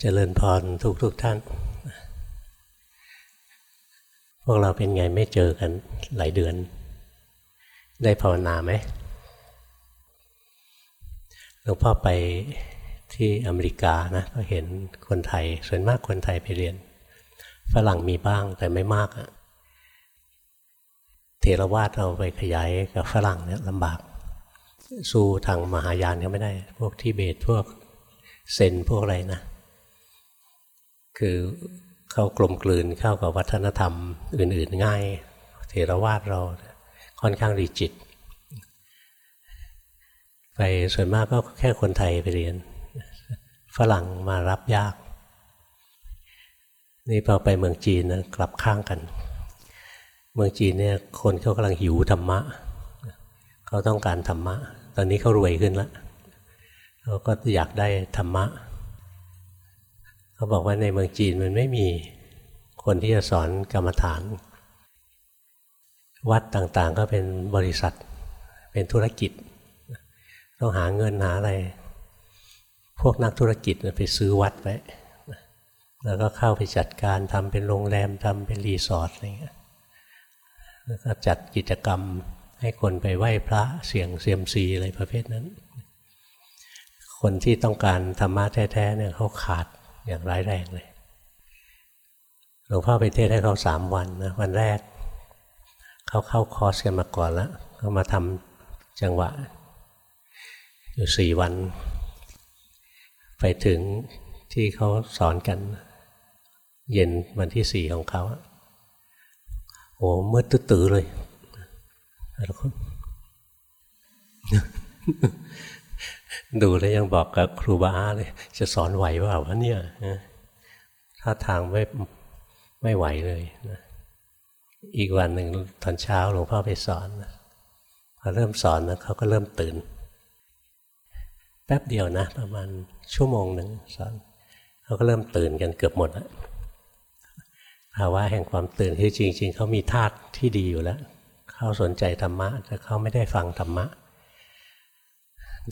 เจริญพรทุกทุกท่าน พวกเราเป็นไงไม่เจอกันหลายเดือน ได้ภาวนาไหมหลวงพ่อไปที่อเมริกานะก็เห็นคนไทย ส่วนมากคนไทยไปเรียน ฝรั่งมีบ้างแต่ไม่มากอะเทรวาสเราไปขยายกับฝรั่งเนี่ยลำบาก สู้ทางมหายานก็ไม่ได้ พวกทิเบตพวกเซนพวกอะไรนะ คือเข้ากลมกลืนเข้ากับวัฒนธรรมอื่น ๆ ง่าย เทรวาสเราค่อนข้างรีจิต ไปส่วนมากก็แค่คนไทยไปเรียน ฝรั่งมารับยาก นี่พอไปเมืองจีนนะกลับข้างกัน เมืองจีนเนี่ยคนเขากำลังหิวธรรมะ เขาต้องการธรรมะ ตอนนี้เขารวยขึ้นแล้วเขาก็อยากได้ธรรมะ เขาบอกว่าในเมืองจีนมันไม่มีคนที่จะสอนกรรมฐาน วัดต่างๆก็เป็นบริษัท เป็นธุรกิจ ต้องหาเงินหาอะไร พวกนักธุรกิจไปซื้อวัดไว้แล้วก็เข้าไปจัดการทำเป็นโรงแรมทำเป็นรีสอร์ทอะไรเงี้ยแล้วก็จัดกิจกรรมให้คนไปไหว้พระเสียงเซียมซีอะไรประเภทนั้น คนที่ต้องการธรรมะแท้ๆเนี่ยเขาขาด อย่างร้ายแรงเลยหลวงพ่อไปเทศให้เขาสามวันนะวันแรก เขาเข้าคอร์สกันมาก่อนแล้วเขามาทำจังหวะ อยู่สี่วัน ไปถึงที่เขาสอนกัน เย็นวันที่สี่ของเขาโอ้มืดตื้อเลยทุกคน ดูแล้วยังบอกกับครูบาอาเลย จะสอนไหวเปล่าวะเนี่ยถ้าทางไม่ไม่ไหวเลยนะอีกวันหนึ่งตอนเช้าหลวงพ่อไปสอนพอเริ่มสอนนะเขาก็เริ่มตื่น แป๊บเดียวนะ ประมาณชั่วโมงหนึ่งสอนเขาก็เริ่มตื่นกันเกือบหมดแล้วภาวะแห่งความตื่นคือจริง ๆเขามีธาตุที่ดีอยู่แล้วเขาสนใจธรรมะแต่เขาไม่ได้ฟังธรรมะ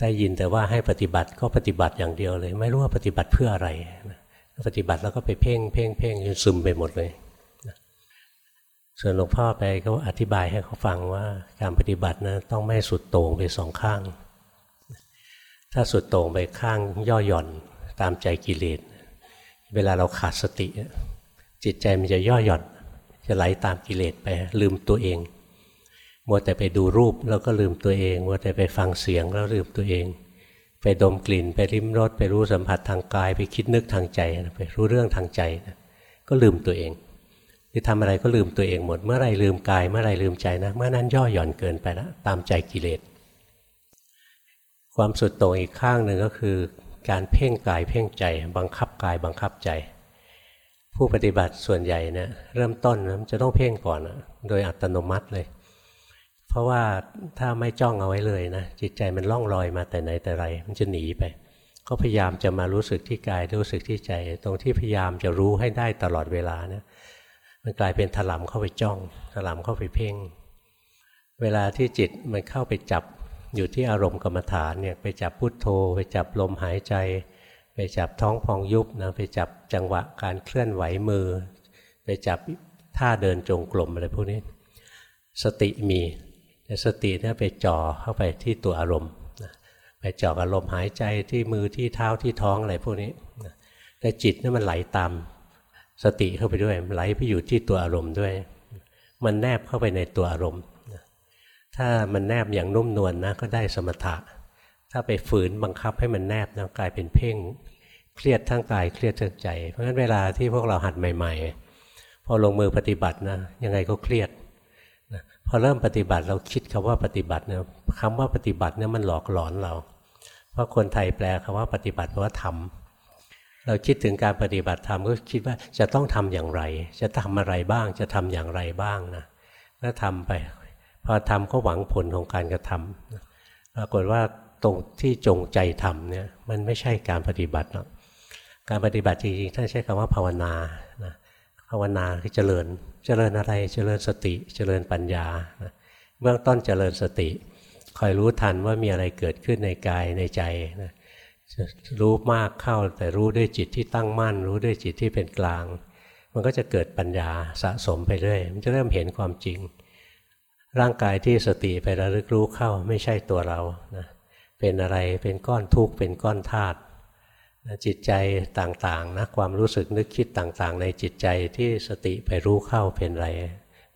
ได้ยินแต่ว่าให้ปฏิบัติก็ปฏิบัติอย่างเดียวเลย ไม่รู้ว่าปฏิบัติเพื่ออะไรปฏิบัติแล้วก็ไปเพ่งเพ่งเพ่งจนซึมไปหมดเลยส่วนหลวงพ่อไปเขาอธิบายให้เขาฟังว่าการปฏิบัตินะต้องไม่สุดโต่งไปสองข้าง ถ้าสุดโต่งไปข้างย่อหย่อนตามใจกิเลสเวลาเราขาดสติ จิตใจมันจะย่อหย่อน จะไหลาตามกิเลสไปลืมตัวเอง มัวแต่ไปดูรูปแล้วก็ลืมตัวเองมัวแต่ไปฟังเสียงแล้วลืมตัวเอง ไปดมกลิ่นไปริมรสไปรู้สัมผัสทางกาย ไปคิดนึกทางใจไปรู้เรื่องทางใจก็ลืมตัวเองที่ทำอะไรก็ลืมตัวเองหมด เมื่อไรลืมกายเมื่อไรลืมใจนะ เมื่อนั้นย่อหย่อนเกินไปแล้วตามใจกิเลสความสุดโต่งอีกข้างหนึ่งก็คือ การเพ่งกายเพ่งใจ บังคับกายบังคับใจ ผู้ปฏิบัติส่วนใหญ่เนี่ยเริ่มต้นนะจะต้องเพ่งก่อนนะโดยอัตโนมัติเลย ราะว่าถ้าไม่จ้องเอาไว้เลยนะจิตใจมันล่องลอยมาแต่ไหนแต่ไร มันจะหนีไป ก็พยายามจะมารู้สึกที่กายรู้สึกที่ใจ ตรงที่พยายามจะรู้ให้ได้ตลอดเวลานี่มันกลายเป็นถลำเข้าไปจ้องถลำเข้าไปเพ่ง เวลาที่จิตมันเข้าไปจับอยู่ที่อารมณ์กรรมฐานเนี่ยไปจับพุทโธ ไปจับลมหายใจ ไปจับท้องพองยุบนะไปจับจังหวะการเคลื่อนไหวมือ ไปจับท่าเดินจงกรมอะไรพวกนี้ สติมี สติเนี่ยไปจ่อเข้าไปที่ตัวอารมณ์ไปจ่ออารมณ์หายใจที่มือที่เท้าที่ท้องอะไรพวกนี้แต่จิตนี่มันไหลตามสติเข้าไปด้วยไหลไปอยู่ที่ตัวอารมณ์ด้วย มันแนบเข้าไปในตัวอารมณ์ถ้ามันแนบอย่างนุ่มนวลนนะก็ได้สมถะ ถ้าไปฝืนบังคับให้มันแนบนะกลายเป็นเพ่ง เครียดทั้งกายเครียดทั้งใจ เพราะฉะนั้นเวลาที่พวกเราหัดใหม่ ๆ พอลงมือปฏิบัตินะยังไงก็เครียด พอเริ่มปฏิบัติเราคิดคำว่าปฏิบัติเนี่ยคำว่าปฏิบัติเนี่ยมันหลอกหลอนเรา เพราะคนไทยแปลคำว่าปฏิบัติแปลว่าทำเราคิดถึงการปฏิบัติธรรมก็คิดว่าจะต้องทำอย่างไร จะทำอะไรบ้าง จะทำอย่างไรบ้างนะแล้วทำไป พอทำก็หวังผลของการกระทำปรากฏว่าตรงที่จงใจทำเนี่ยมันไม่ใช่การปฏิบัติหรอกการปฏิบัติจริงๆท่านใช้คำว่าภาวนานะภาวนาคือเจริญ เจริญอะไรเจริญสติเจริญปัญญา เบื้องต้นเจริญสติคอยรู้ทันว่ามีอะไรเกิดขึ้นในกายในใจนะรู้มากเข้าแต่รู้ด้วยจิตที่ตั้งมั่น รู้ด้วยจิตที่เป็นกลาง มันก็จะเกิดปัญญาสะสมไปเรื่อยมันจะเริ่มเห็นความจริง ร่างกายที่สติไประลึกรู้เข้าไม่ใช่ตัวเรานะเป็นอะไรเป็นก้อนทุกข์เป็นก้อนธาตุ จิตใจต่างๆนะความรู้สึกนึกคิดต่างๆ ในจิตใจที่สติไปรู้เข้าเป็นไร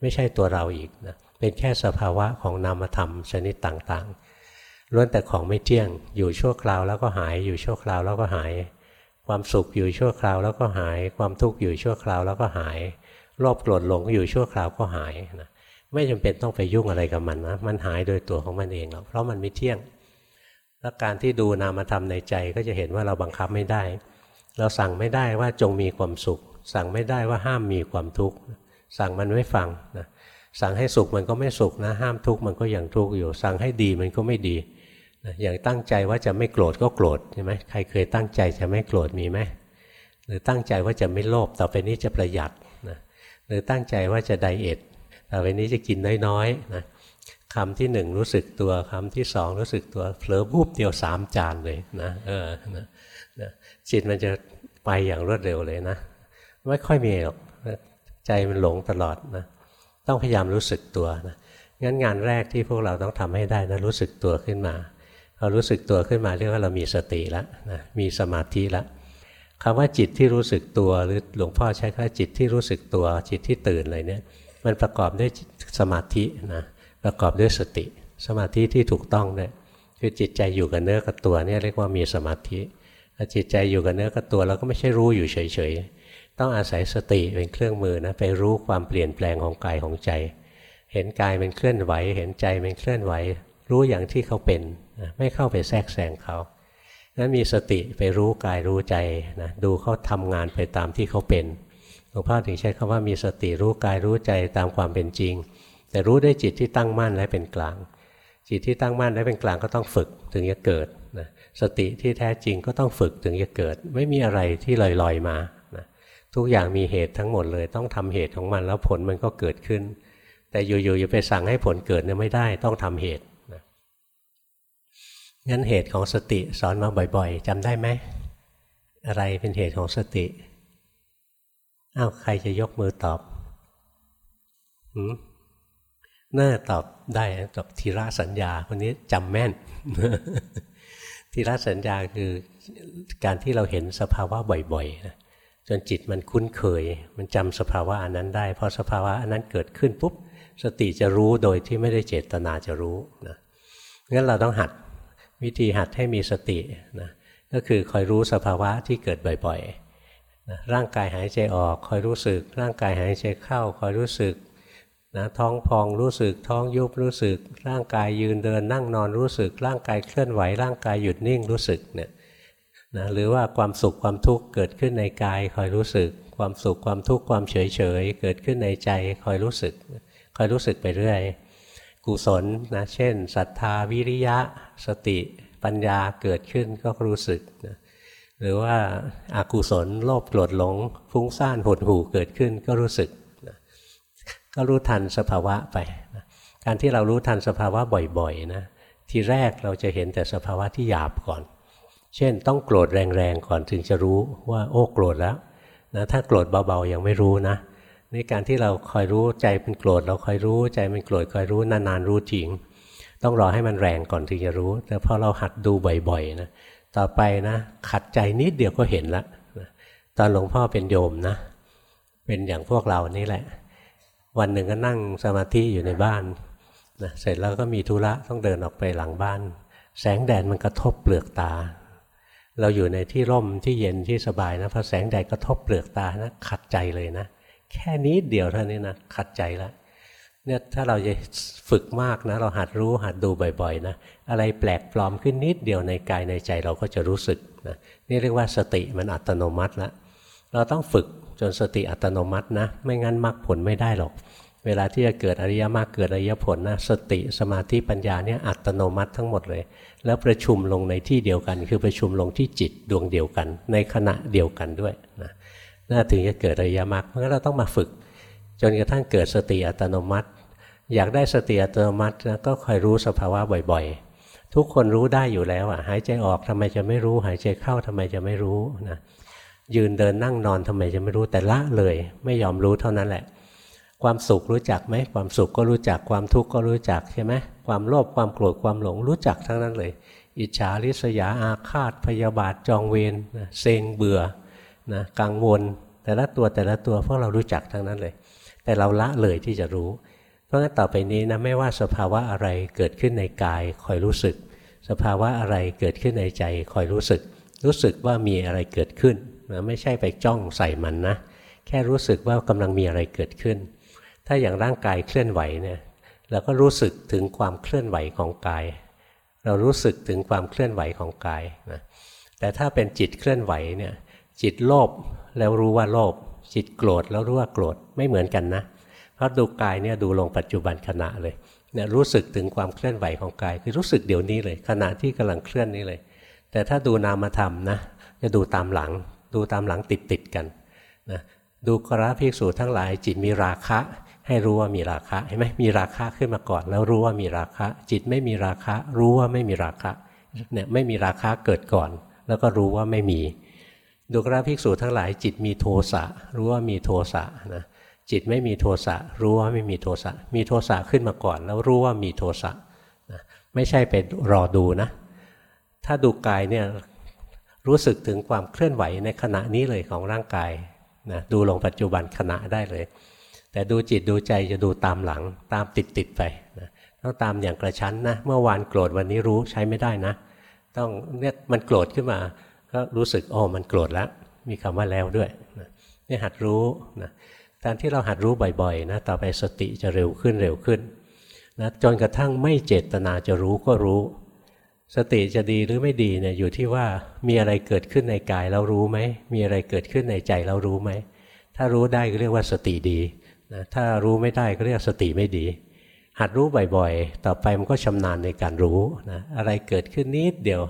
ไม่ใช่ตัวเราอีกนะเป็นแค่สภาวะของนามธรรมชนิดต่างๆล้วนแต่ของไม่เที่ยงอยู่ชั่วคราวแล้วก็หายอยู่ชั่วคราวแล้วก็หาย ความสุขอยู่ชั่วคราวแล้วก็หาย ความทุกข์อยู่ชั่วคราวแล้วก็หายโลภโกรธหลงอยู่ชั่วคราวก็หายนะไม่จำเป็นต้องไปยุ่งอะไรกับมันนะมันหายโดยตัวของมันเองหรอกเพราะมันไม่เที่ยง แล้วการที่ดูนามธรรมในใจก็จะเห็นว่าเราบังคับไม่ได้ เราสั่งไม่ได้ว่าจงมีความสุข สั่งไม่ได้ว่าห้ามมีความทุกข์ สั่งมันไม่ฟังนะสั่งให้สุขมันก็ไม่สุขนะ ห้ามทุกข์มันก็ยังทุกข์อยู่ สั่งให้ดีมันก็ไม่ดีนะอย่างตั้งใจว่าจะไม่โกรธก็โกรธใช่ไหมใครเคยตั้งใจจะไม่โกรธมีไหมหรือตั้งใจว่าจะไม่โลภต่อไปนี้จะประหยัดนะหรือตั้งใจว่าจะไดเอทต่อไปนี้จะกินน้อยๆนะ คำที่หนึ่งรู้สึกตัวคำที่สองรู้สึกตัวเผลอบูบเดียวสามจานเลยนะเออนะนะจิตมันจะไปอย่างรวดเร็วเลยนะ ไม่ค่อยมีหรอกใจมันหลงตลอดนะต้องพยายามรู้สึกตัวนะงั้นงานแรกที่พวกเราต้องทำให้ได้นะรู้สึกตัวขึ้นมาพอรู้สึกตัวขึ้นมาเรียกว่าเรามีสติแล้วนะมีสมาธิแล้วคำว่าจิตที่รู้สึกตัวหรือหลวงพ่อใช้คำว่าจิตที่รู้สึกตัวจิตที่ตื่นอะไรเนี่ยมันประกอบด้วยสมาธินะ ประกอบด้วยสติ สมาธิที่ถูกต้องเนี่ยคือจิตใจอยู่กับเนื้อกับตัวเนี่ยเรียกว่ามีสมาธิถ้าจิตใจอยู่กับเนื้อกับตัวเราก็ไม่ใช่รู้อยู่เฉยๆต้องอาศัยสติเป็นเครื่องมือนะไปรู้ความเปลี่ยนแปลงของกายของใจ เห็นกายมันเคลื่อนไหว เห็นใจมันเคลื่อนไหว รู้อย่างที่เขาเป็นไม่เข้าไปแทรกแซงเขานั้นมีสติไปรู้กายรู้ใจนะดูเขาทำงานไปตามที่เขาเป็นหลวงพ่อถึงใช้คำว่ามีสติรู้กายรู้ใจตามความเป็นจริง แต่รู้ได้จิตที่ตั้งมั่นและเป็นกลาง จิตที่ตั้งมั่นและเป็นกลางก็ต้องฝึกถึงจะเกิดนะสติที่แท้จริงก็ต้องฝึกถึงจะเกิด ไม่มีอะไรที่ลอยๆมานะทุกอย่างมีเหตุทั้งหมดเลย ต้องทำเหตุของมันแล้วผลมันก็เกิดขึ้น แต่อยู่ๆอย่าไปสั่งให้ผลเกิดเนี่ยไม่ได้ต้องทำเหตุนะงั้นเหตุของสติสอนมาบ่อย ๆจำได้ไหมอะไรเป็นเหตุของสติอ้าวใครจะยกมือตอบหืม น่าตอบได้ตอบทีระสัญญาคนนี้จำแม่น ทีระสัญญาคือการที่เราเห็นสภาวะบ่อยๆนะจนจิตมันคุ้นเคย มันจำสภาวะอันนั้นได้พอสภาวะอันนั้นเกิดขึ้นปุ๊บสติจะรู้โดยที่ไม่ได้เจตนาจะรู้นะงั้นเราต้องหัดวิธีหัดให้มีสตินะก็คือคอยรู้สภาวะที่เกิดบ่อยๆนะร่างกายหายใจออกคอยรู้สึก ร่างกายหายใจเข้าคอยรู้สึก นะท้องพองรู้สึกท้องยุบรู้สึก ร่างกายยืนเดินนั่งนอนรู้สึก ร่างกายเคลื่อนไหว ร่างกายหยุดนิ่งรู้สึกเนี่ยนะหรือว่าความสุขความทุกข์เกิดขึ้นในกายคอยรู้สึก ความสุขความทุกข์ความเฉยเฉยเกิดขึ้นในใจคอยรู้สึก คอยรู้สึกไปเรื่อยกุศลนะเช่นศรัทธาวิริยะ สติปัญญาเกิดขึ้นก็รู้สึกนะหรือว่าอากุศลโลภโกรธหลง ฟุ้งซ่านหดหู่เกิดขึ้นก็รู้สึก ก็รู้ทันสภาวะไปนะการที่เรารู้ทันสภาวะบ่อยๆนะทีแรกเราจะเห็นแต่สภาวะที่หยาบก่อน เช่น ต้องโกรธแรงๆก่อนถึงจะรู้ว่าโอ้โกรธแล้วนะถ้าโกรธเบาๆยังไม่รู้นะนี่การที่เราคอยรู้ใจเป็นโกรธเราคอยรู้ใจเป็นโกรธคอยรู้นานๆรู้จริง ต้องรอให้มันแรงก่อนถึงจะรู้ แต่พอเราหัดดูบ่อยๆนะต่อไปนะ ขัดใจนิดเดียวก็เห็นละตอนหลวงพ่อเป็นโยมนะ เป็นอย่างพวกเรานี่แหละ วันหนึ่งก็นั่งสมาธิอยู่ในบ้านนะเสร็จแล้วก็มีธุระต้องเดินออกไปหลังบ้าน แสงแดดมันกระทบเปลือกตา เราอยู่ในที่ร่มที่เย็นที่สบายนะพอแสงแดดกระทบเปลือกตานะขัดใจเลยนะ แค่นี้เดียวเท่านี้นะขัดใจแล้วเนี่ยถ้าเราจะฝึกมากนะ เราหัดรู้หัดดูบ่อยๆนะอะไรแปลกปลอมขึ้นนิดเดียวในกายในใจเราก็จะรู้สึกนะนี่เรียกว่าสติมันอัตโนมัติแล้วเราต้องฝึก จนสติอัตโนมัตินะ ไม่งั้นมรรคผลไม่ได้หรอก เวลาที่จะเกิดอริยมรรคเกิดอริยผลนะสติสมาธิปัญญาเนี่ยอัตโนมัติทั้งหมดเลย แล้วประชุมลงในที่เดียวกัน คือประชุมลงที่จิตดวงเดียวกัน ในขณะเดียวกันด้วยนะน่าถึงจะเกิดอริยมรรคเพราะงั้นเราต้องมาฝึก จนกระทั่งเกิดสติอัตโนมัติ อยากได้สติอัตโนมัตินะก็คอยรู้สภาวะบ่อยๆ ทุกคนรู้ได้อยู่แล้วอะหายใจออกทำไมจะไม่รู้ หายใจเข้าทำไมจะไม่รู้นะ ยืนเดินนั่งนอนทำไมจะไม่รู้แต่ละเลย ไม่ยอมรู้เท่านั้นแหละ ความสุขรู้จักไหมความสุขก็รู้จักความทุกข์ก็รู้จักใช่ไหมความโลภความโกรธความหลงรู้จักทั้งนั้นเลย อิจฉาริษยาอาฆาตพยาบาทจองเวรนะเซ็งเบื่อนะกังวล แต่ละตัวแต่ละตัวพวกเรารู้จักทั้งนั้นเลย แต่เราละเลยที่จะรู้ เพราะงั้นต่อไปนี้นะไม่ว่าสภาวะอะไรเกิดขึ้นในกายคอยรู้สึก สภาวะอะไรเกิดขึ้นในใจคอยรู้สึก รู้สึกว่ามีอะไรเกิดขึ้น นะไม่ใช่ไปจ้องใส่มันนะ แค่รู้สึกว่ากำลังมีอะไรเกิดขึ้น ถ้าอย่างร่างกายเคลื่อนไหวเนี่ยเราก็รู้สึกถึงความเคลื่อนไหวของกาย เรารู้สึกถึงความเคลื่อนไหวของกายนะแต่ถ้าเป็นจิตเคลื่อนไหวเนี่ยจิตโลภแล้วรู้ว่าโลภจิตโกรธแล้วรู้ว่าโกรธไม่เหมือนกันนะเพราะดูกายเนี่ยดูลงปัจจุบันขณะเลยเนี่ยรู้สึกถึงความเคลื่อนไหวของกาย คือรู้สึกเดี๋ยวนี้เลย ขณะที่กำลังเคลื่อนนี้เลย แต่ถ้าดูนามธรรมนะจะดูตามหลัง ดูตามหลังติดติดกันนะดูกราภิกษุทั้งหลายจิตมีราคะ ให้รู้ว่ามีราคะเห็นไหมมีราคะขึ้นมาก่อน แล้วรู้ว่ามีราคะ จิตไม่มีราคะ รู้ว่าไม่มีราคะเนี่ยไม่มีราคะเกิดก่อน แล้วก็รู้ว่าไม่มี ดูกราภิกษุทั้งหลาย จิตมีโทสะรู้ว่ามีโทสะนะจิตไม่มีโทสะรู้ว่าไม่มีโทสะมีโทสะขึ้นมาก่อน แล้วรู้ว่ามีโทสะไม่ใช่เป็นรอดูนะ ถ้าดูกายเนี่ย รู้สึกถึงความเคลื่อนไหวในขณะนี้เลยของร่างกายนะดูลงปัจจุบันขณะได้เลย แต่ดูจิตดูใจจะดูตามหลังตามติดติดไปนะต้องตามอย่างกระชั้นนะ เมื่อวานโกรธวันนี้รู้ใช้ไม่ได้นะ ต้องเนี่ยมันโกรธขึ้นมา ก็รู้สึกอ๋อมันโกรธแล้ว มีคำว่าแล้วด้วยนะนี่หัดรู้นะการที่เราหัดรู้บ่อยๆนะต่อไปสติจะเร็วขึ้นเร็วขึ้นนะจนกระทั่งไม่เจตนาจะรู้ก็รู้ สติจะดีหรือไม่ดีเนี่ยอยู่ที่ว่ามีอะไรเกิดขึ้นในกายเรารู้ไหม มีอะไรเกิดขึ้นในใจเรารู้ไหม ถ้ารู้ได้ก็เรียกว่าสติดีนะถ้ารู้ไม่ได้ก็เรียกสติไม่ดี หัดรู้บ่อยๆ ต่อไปมันก็ชำนาญในการรู้นะอะไรเกิดขึ้นนิดเดียว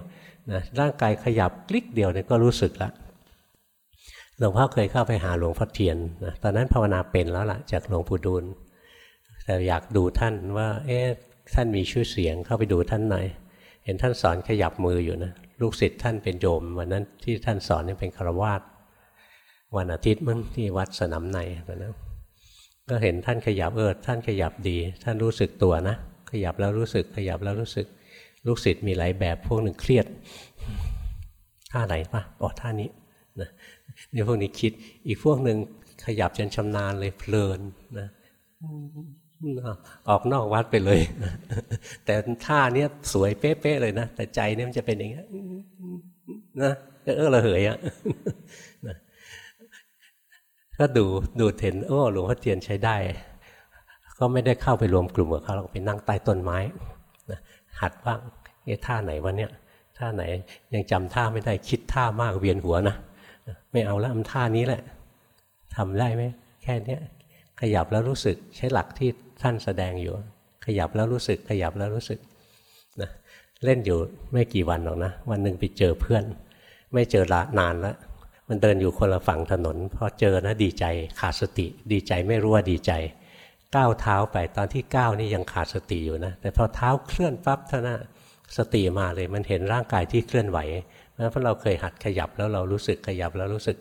นะร่างกายขยับคลิกเดียวเนี่ยก็รู้สึกละหลวงพ่อเคยเข้าไปหาหลวงพ่อเทียนนะตอนนั้นภาวนาเป็นแล้วล่ะจากหลวงปู่ดูลแต่อยากดูท่านว่าเอ๊ะท่านมีชื่อเสียงเข้าไปดูท่านหน่อย เห็นท่านสอนขยับมืออยู่นะลูกศิษย์ท่านเป็นโยมวันนั้นที่ท่านสอนนี่เป็นคารวาสวันอาทิตย์มั้งที่วัดสนามในตอนนั้นก็เห็นท่านขยับเออท่านขยับดี ท่านรู้สึกตัวนะ ขยับแล้วรู้สึกขยับแล้วรู้สึก ลูกศิษย์มีหลายแบบพวกหนึ่งเครียดท่าไหนปะอ๋อท่านี้นะนี่พวกนี้คิดอีกพวกหนึ่งขยับจนชำนาญเลยเพลินนะ ออกนอกวัดไปเลย แต่ท่าเนี้ยสวยเป๊ะๆเลยนะ แต่ใจเนี่ยมันจะเป็นอย่างนี้นะเออระเหยอะะก็ดูดูเห็น โอ้หลวงพ่อเทียนใช้ได้ ก็ไม่ได้เข้าไปรวมกลุ่มกับเขาเราไปนั่งใต้ต้นไม้หัดบ้างเอ๊ะท่าไหนวะเนี่ยท่าไหนยังจำท่าไม่ได้คิดท่ามากเวียนหัวนะไม่เอาแล้วมันท่านี้แหละทำได้ไหมแค่เนี้ยขยับแล้วรู้สึกใช้หลักที่ ท่านแสดงอยู่ ขยับแล้วรู้สึก ขยับแล้วรู้สึกนะเล่นอยู่ไม่กี่วันหรอกนะ วันหนึ่งไปเจอเพื่อน ไม่เจอละนานแล้วมันเดินอยู่คนละฝั่งถนนพอเจอนะดีใจขาดสติ ดีใจไม่รู้ว่าดีใจก้าวเท้าไปตอนที่ก้าวนี่ยังขาดสติอยู่นะ แต่พอเท้าเคลื่อนปั๊บท่านะสติมาเลยมันเห็นร่างกายที่เคลื่อนไหวเพราะเราเคยหัดขยับแล้วเรารู้สึกขยับแล้วรู้สึก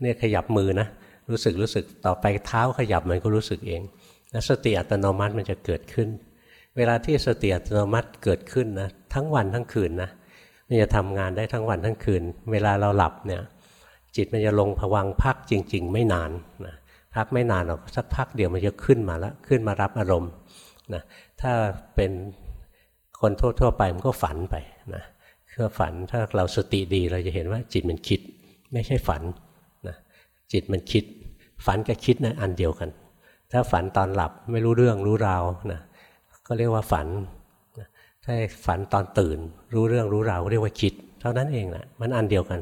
เนี่ยขยับมือนะรู้สึกรู้สึกต่อไปเท้าขยับมันก็รู้สึกเอง แล้วสติอัตโนมัติมันจะเกิดขึ้น เวลาที่สติอัตโนมัติเกิดขึ้นนะทั้งวันทั้งคืนนะมันจะทำงานได้ทั้งวันทั้งคืน เวลาเราหลับเนี่ยจิตมันจะลงผวังพักจริง ๆ ไม่นานนะพักไม่นานหรอกสักพักเดียวมันจะขึ้นมาแล้วขึ้นมารับอารมณ์นะถ้าเป็นคนทั่วๆไปมันก็ฝันไปนะคือฝันถ้าเราสติดีเราจะเห็นว่าจิตมันคิด ไม่ใช่ฝันนะจิตมันคิด ฝันกับคิดนะอันเดียวกัน ถ้าฝันตอนหลับไม่รู้เรื่องรู้ราวนะก็เรียกว่าฝันถ้าฝันตอนตื่น รู้เรื่องรู้ราวเรียกว่าคิด เท่านั้นเองนะมันอันเดียวกัน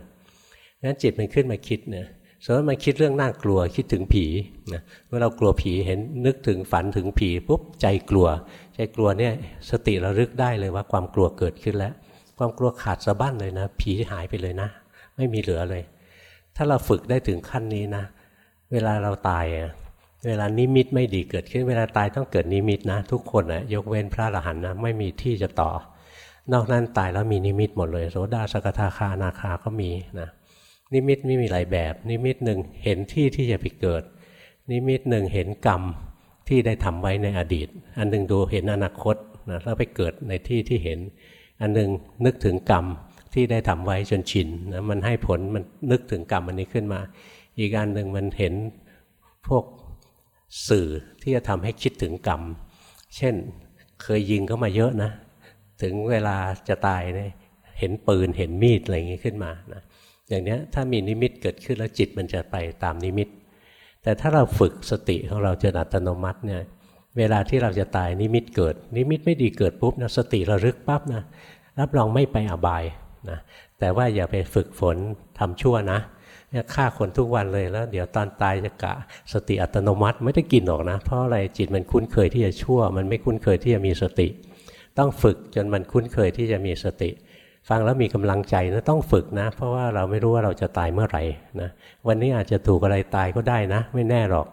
งั้นจิตมันขึ้นมาคิดเนี่ยสมมติมันคิดเรื่องน่ากลัวคิดถึงผีนะเมื่อเรากลัวผีเห็นนึกถึงฝันถึงผีปุ๊บใจกลัว ใจกลัวเนี่ยสติระลึกได้เลยว่าความกลัวเกิดขึ้นแล้ว ความกลัวขาดสะบั้นเลยนะ ผีหายไปเลยนะ ไม่มีเหลือเลย ถ้าเราฝึกได้ถึงขั้นนี้นะ เวลาเราตาย เวลานิมิตไม่ดีเกิดขึ้นเวลาตายต้องเกิดนิมิตนะ ทุกคนนะยกเว้นพระอรหันต์นะไม่มีที่จะต่อ นอกนั้นตายแล้วมีนิมิตหมดเลยโสดาสกทาคานาคาก็มีนะนิมิตไม่มีหลายแบบ นิมิตหนึ่งเห็นที่ที่จะไปเกิด นิมิตหนึ่งเห็นกรรมที่ได้ทำไว้ในอดีต อันหนึ่งดูเห็นอนาคตนะแล้วไปเกิดในที่ที่เห็น อันหนึ่งนึกถึงกรรมที่ได้ทำไว้จนชินนะมันให้ผลมันนึกถึงกรรมอันนี้ขึ้นมา อีกอันหนึ่งมันเห็นพวก สื่อที่จะทำให้คิดถึงกรรม เช่นเคยยิงเขามาเยอะนะ ถึงเวลาจะตายเนี่ยเห็นปืนเห็นมีดอะไรอย่างนี้ขึ้นมานะอย่างนี้ถ้ามีนิมิตเกิดขึ้นแล้วจิตมันจะไปตามนิมิต แต่ถ้าเราฝึกสติของเราจนอัตโนมัติเนี่ยเวลาที่เราจะตายนิมิตเกิด นิมิตไม่ดีเกิดปุ๊บนะสติระลึกปั๊บนะรับรองไม่ไปอบายนะแต่ว่าอย่าไปฝึกฝนทำชั่วนะ เนี่ยฆ่าคนทุกวันเลยแล้ว เดี๋ยวตอนตายจะกะ สติอัตโนมัติไม่ได้กินหรอกนะ เพราะอะไรจิตมันคุ้นเคยที่จะชั่ว มันไม่คุ้นเคยที่จะมีสติ ต้องฝึกจนมันคุ้นเคยที่จะมีสติ ฟังแล้วมีกำลังใจนะต้องฝึกนะ เพราะว่าเราไม่รู้ว่าเราจะตายเมื่อไหร่นะวันนี้อาจจะถูกอะไรตายก็ได้นะ ไม่แน่หรอก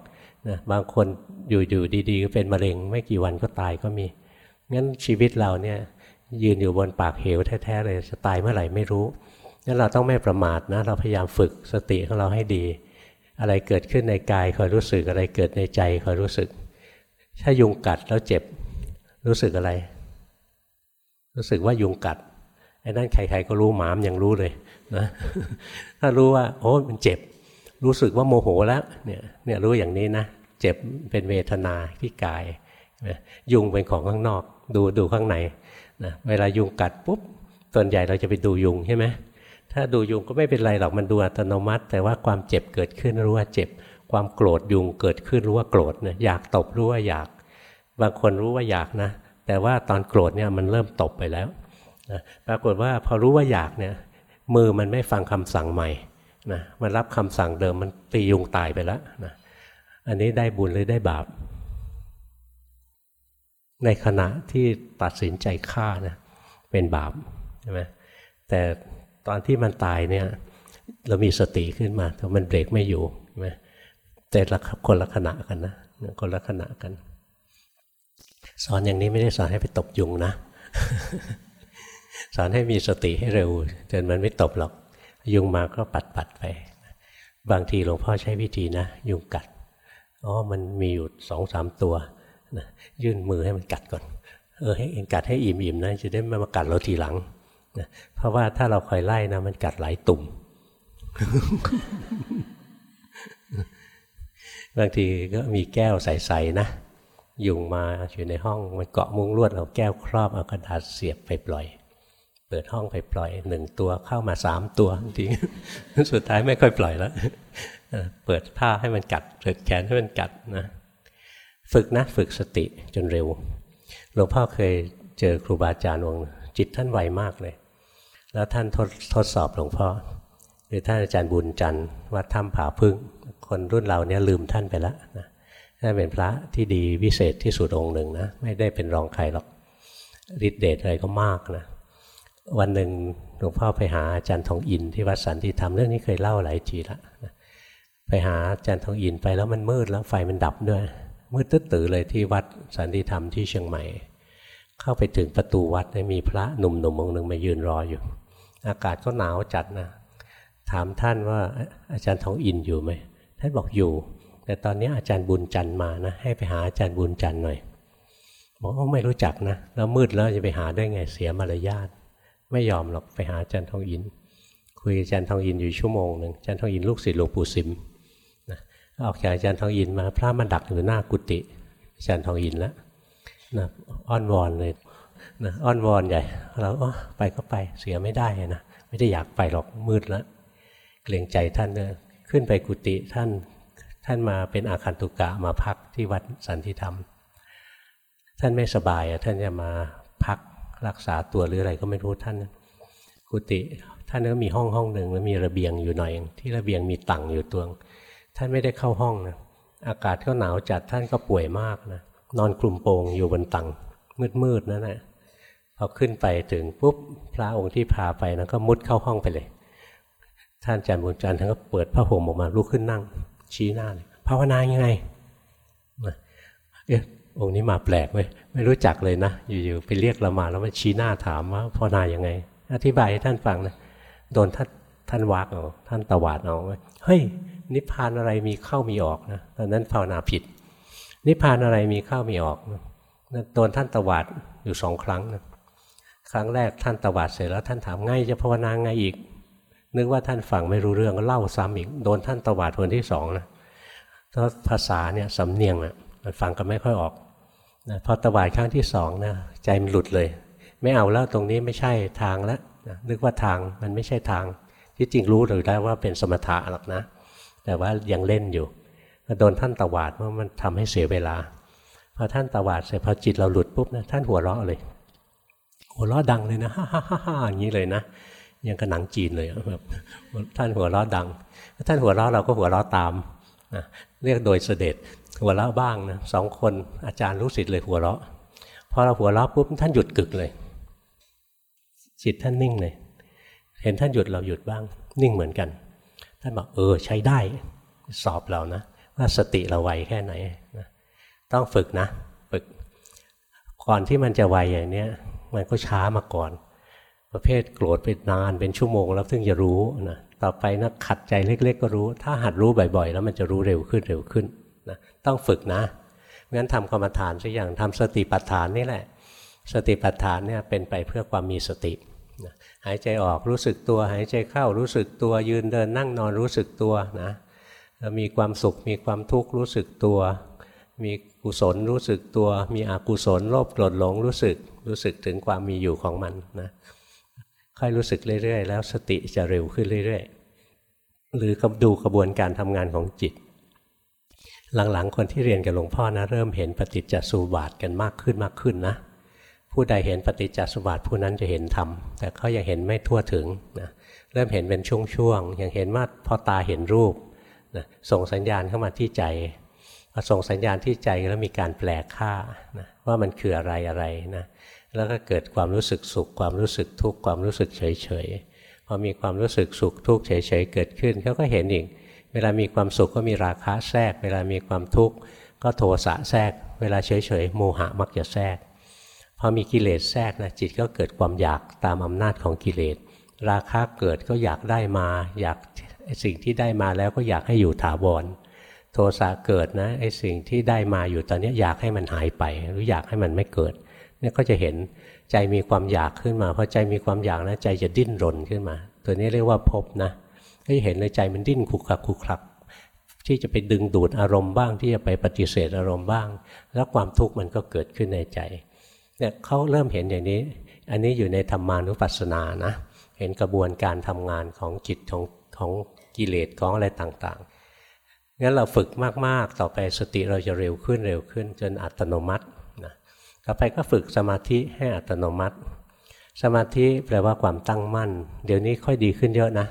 นะบางคนอยู่ๆดีๆก็เป็นมะเร็ง ไม่กี่วันก็ตายก็มีงั้นชีวิตเราเนี่ยยืนอยู่บนปากเหวแท้ๆเลยจะตายเมื่อไหร่ไม่รู้ งั้นเราต้องไม่ประมาทนะเราพยายามฝึกสติของเราให้ดี อะไรเกิดขึ้นในกายคอยรู้สึกอะไรเกิดในใจคอยรู้สึก ถ้ายุงกัดแล้วเจ็บรู้สึกอะไร รู้สึกว่ายุงกัดไอ้นั่นใครๆก็รู้หมามยังรู้เลยนะถ้ารู้ว่าโอ้มันเจ็บ รู้สึกว่าโมโหแล้วเนี่ยเนี่ยรู้อย่างนี้นะเจ็บเป็นเวทนาที่กายยุงเป็นของข้างนอก ดูดูข้างในนะเวลายุงกัดปุ๊บส่วนใหญ่เราจะไปดูยุงใช่ไหม ถ้าดูยุงก็ไม่เป็นไรหรอกมันดูอัตโนมัติ แต่ว่าความเจ็บเกิดขึ้นรู้ว่าเจ็บ ความโกรธยุงเกิดขึ้นรู้ว่าโกรธนะอยากตบรู้ว่าอยาก บางคนรู้ว่าอยากนะ แต่ว่าตอนโกรธเนี่ยมันเริ่มตบไปแล้วนะปรากฏว่าพอรู้ว่าอยากเนี่ยมือมันไม่ฟังคำสั่งใหม่นะมันรับคำสั่งเดิมมันตียุงตายไปแล้วนะอันนี้ได้บุญหรือได้บาป ในขณะที่ตัดสินใจฆ่านะเป็นบาปใช่ไหมแต่ ตอนที่มันตายเนี่ย เรามีสติขึ้นมาแต่มันเบรกไม่อยู่ใช่ไหมแต่ละคนละขณะกันนะคนละขณะกัน สอนอย่างนี้ไม่ได้สอนให้ไปตบยุงนะ สอนให้มีสติให้เร็วจนมันไม่ตบหรอก ยุงมาก็ปัดปัดไป บางทีหลวงพ่อใช้วิธีนะ ยุงกัดอ๋อมันมีอยู่สองสามตัวนะยื่นมือให้มันกัดก่อน เออให้เองกัดให้อิ่มๆนะจะได้ไม่มากัดเราทีหลัง เพราะว่าถ้าเราคอยไล่นะมันกัดหลายตุ่ม บางทีก็มีแก้วใสๆนะยุงมาอยู่ในห้องมันเกาะมุ้งลวดเอาแก้วครอบเอากระดาษเสียบไปปล่อย เปิดห้องไปปล่อยหนึ่งตัวเข้ามาสามตัวจริงสุดท้ายไม่ค่อยปล่อยแล้วเปิดผ้าให้มันกัดเปิดแขนให้มันกัดนะ ฝึกนะฝึกสติจนเร็วหลวงพ่อเคยเจอครูบาอาจารย์องค์จิตท่านไวมากเลย แล้วท่านทดทดสอบหลวงพ่อคือท่านอาจารย์บุญจันทร์วัดถ้ำผาพึ่ง คนรุ่นเราเนี่ยลืมท่านไปแล้วนะท่านเป็นพระที่ดีวิเศษที่สุดองค์หนึ่งนะไม่ได้เป็นรองใครหรอกฤทธิเดชอะไรก็มากนะวันหนึ่งหลวงพ่อไปหาอาจารย์ทองอินที่วัดสันติธรรมเรื่องนี้เคยเล่าหลายทีละนะไปหาอาจารย์ทองอินไปแล้วมันมืดแล้วไฟมันดับด้วย มืดตื้อตื่เลยที่วัดสันติธรรมที่เชียงใหม่ เข้าไปถึงประตูวัดมีพระหนุ่มๆองค์หนึ่งมายืนรออยู่ อากาศก็หนาวจัดนะ ถามท่านว่าอาจารย์ทองอินอยู่ไหม ท่านบอกอยู่ แต่ตอนนี้อาจารย์บุญจันทร์มานะ ให้ไปหาอาจารย์บุญจันทร์หน่อยบอกว่าไม่รู้จักนะ แล้วมืดแล้วจะไปหาได้ไงเสียมารยาทไม่ยอมหรอกไปหาอาจารย์ทองอิน คุยอาจารย์ทองอินอยู่ชั่วโมงหนึ่งอาจารย์ทองอินลูกศิษย์หลวงปู่สิมนะออกจากอาจารย์ทองอินมาพระมาดักอยู่หน้ากุฏิอาจารย์ทองอินแล้วนะอ้อนวอนเลย นะอ้อนวอนใหญ่เราไปก็ไปเสียไม่ได้นะไม่ได้อยากไปหรอกมืดแล้วเกรงใจท่านเนี่ยขึ้นไปกุฏิท่านท่านมาเป็นอาคันตุกะมาพักที่วัดสันติธรรม ท่านไม่สบายอะท่านจะมาพักรักษาตัวหรืออะไรก็ไม่รู้ท่าน กุฏิท่านก็มีห้องห้องหนึ่งแล้วมีระเบียงอยู่หน่อยที่ระเบียงมีตังอยู่ตัวท่านไม่ได้เข้าห้องนะอากาศก็หนาวจัดท่านก็ป่วยมากนะนอนกลุ่มโปงอยู่บนตังมืดๆนั่นแหละ พอขึ้นไปถึงปุ๊บพระองค์ที่พาไปนะก็มุดเข้าห้องไปเลย ท่านอาจารย์บุญจันทร์ท่านก็เปิดผ้าห่มออกมาลุกขึ้นนั่ง ชี้หน้าเลยภาวนายังไงเอ๊ะองค์นี้มาแปลกเว้ยไม่รู้จักเลยนะอยู่ๆไปเรียกเรามาแล้วมันชี้หน้าถามว่าภาวนายังไง อธิบายให้ท่านฟังนะโดนท่านท่านวักเอาท่านตวาดเอาไว้เฮ้ยนิพพานอะไรมีเข้ามีออกนะตอนนั้นภาวนาผิด นิพพานอะไรมีเข้ามีออกนะโดนท่านตวาดอยู่สองครั้งนะ ครั้งแรกท่านตวาดเสร็จแล้วท่านถามไงจะภาวนาไงอีก นึกว่าท่านฟังไม่รู้เรื่องก็เล่าซ้ำอีกโดนท่านตวาดคนที่สองนะเพราะภาษาเนี่ยสำเนียงอะมันฟังก็ไม่ค่อยออกนะพอตวาดครั้งที่สองนะใจมันหลุดเลย ไม่เอาแล้วตรงนี้ไม่ใช่ทางแล้วนะนึกว่าทางมันไม่ใช่ทาง ที่จริงรู้อยู่แล้ว่าเป็นสมถะหรอกนะ แต่ว่ายังเล่นอยู่โดนท่านตวาดว่ามันทำให้เสียเวลาพอท่านตวาดเสร็จพอจิตเราหลุดปุ๊บนะท่านหัวเราะเลย หัวเราะดังเลยนะฮ่าฮ่าฮ่าฮ่าอย่างนี้เลยนะยังกระหนังจีนเลยแบบท่านหัวเราะดัง ท่านหัวเราะเราก็หัวเราะตามนะเรียกโดยเสด็จหัวเราะบ้างนะสองคนอาจารย์รู้สิทธิ์เลยหัวเราะพอเราหัวเราะปุ๊บท่านหยุดกึกเลย จิตท่านนิ่งเลย เห็นท่านหยุดเราหยุดบ้าง นิ่งเหมือนกัน ท่านบอกเออใช้ได้ สอบเรานะ ว่าสติเราไวแค่ไหนนะต้องฝึกนะ ฝึก ก่อนที่มันจะไวอย่างเนี้ย มันก็ช้ามาก่อน ประเภทโกรธไปนานเป็นชั่วโมงแล้วถึงจะรู้นะต่อไปนะขัดใจเล็ก ๆ ก็รู้ ถ้าหัดรู้บ่อยๆ แล้วมันจะรู้เร็วขึ้นเร็วขึ้นนะต้องฝึกนะงั้นทำกรรมฐานสักอย่างทำสติปัฏฐานนี่แหละ สติปัฏฐานเนี่ยเป็นไปเพื่อความมีสตินะหายใจออกรู้สึกตัว หายใจเข้ารู้สึกตัวยืนเดินนั่งนอนรู้สึกตัวนะมีความสุขมีความทุกข์รู้สึกตัว มี กุศลรู้สึกตัวมีอกุศลโลภโกรธหลงรู้สึกรู้สึกถึงความมีอยู่ของมันนะค่อยรู้สึกเรื่อย ๆ แล้วสติจะเร็วขึ้นเรื่อย ๆ หรือกดูกระบวนการทำงานของจิต หลังๆ คนที่เรียนกับหลวงพ่อนะเริ่มเห็นปฏิจจสุบาทกันมากขึ้นมากขึ้นนะผู้ใดเห็นปฏิจจสุบาทผู้นั้นจะเห็นธรรมแต่เขายังเห็นไม่ทั่วถึงนะเริ่มเห็นเป็นช่วงๆยังเห็นว่าพอตาเห็นรูปนะส่งสัญญาณเข้ามาที่ใจ ส่งสัญญาณที่ใจแล้วมีการแปลค่านะว่ามันคืออะไรอะไรนะแล้วก็เกิดความรู้สึกสุข ความรู้สึกทุกข์ความรู้สึกเฉยๆพอมีความรู้สึกสุขทุกข์เฉยๆเกิดขึ้นเขาก็เห็นอีก เวลามีความสุขก็มีราคะแทรก เวลามีความทุกข์ก็โทสะแทรก เวลาเฉยๆโมหะมักจะแทรกพอมีกิเลสแทรกนะจิตก็เกิดความอยากตามอำนาจของกิเลส ราคะเกิดก็อยากได้มา อยากสิ่งที่ได้มาแล้วก็อยากให้อยู่ถาวร โทสะเกิดนะไอ้สิ่งที่ได้มาอยู่ตอนนี้อยากให้มันหายไป หรืออยากให้มันไม่เกิดเนี่ยก็จะเห็นใจมีความอยากขึ้นมาพอใจมีความอยากนะใจจะดิ้นรนขึ้นมา ตัวนี้เรียกว่าพบนะก็จะเห็นเลยใจมันดิ้นขุกขักขุกขัก ที่จะไปดึงดูดอารมณ์บ้างที่จะไปปฏิเสธอารมณ์บ้าง แล้วความทุกข์มันก็เกิดขึ้นในใจเนี่ยเขาเริ่มเห็นอย่างนี้ อันนี้อยู่ในธรรมานุปัสสนานะเห็นกระบวนการทำงานของจิตของของกิเลสของอะไรต่างๆ งั้นเราฝึกมากๆ ต่อไปสติเราจะเร็วขึ้นเร็วขึ้น จนอัตโนมัตินะต่อไปก็ฝึกสมาธิให้อัตโนมัติ สมาธิแปลว่าความตั้งมั่น เดี๋ยวนี้ค่อยดีขึ้นเยอะนะ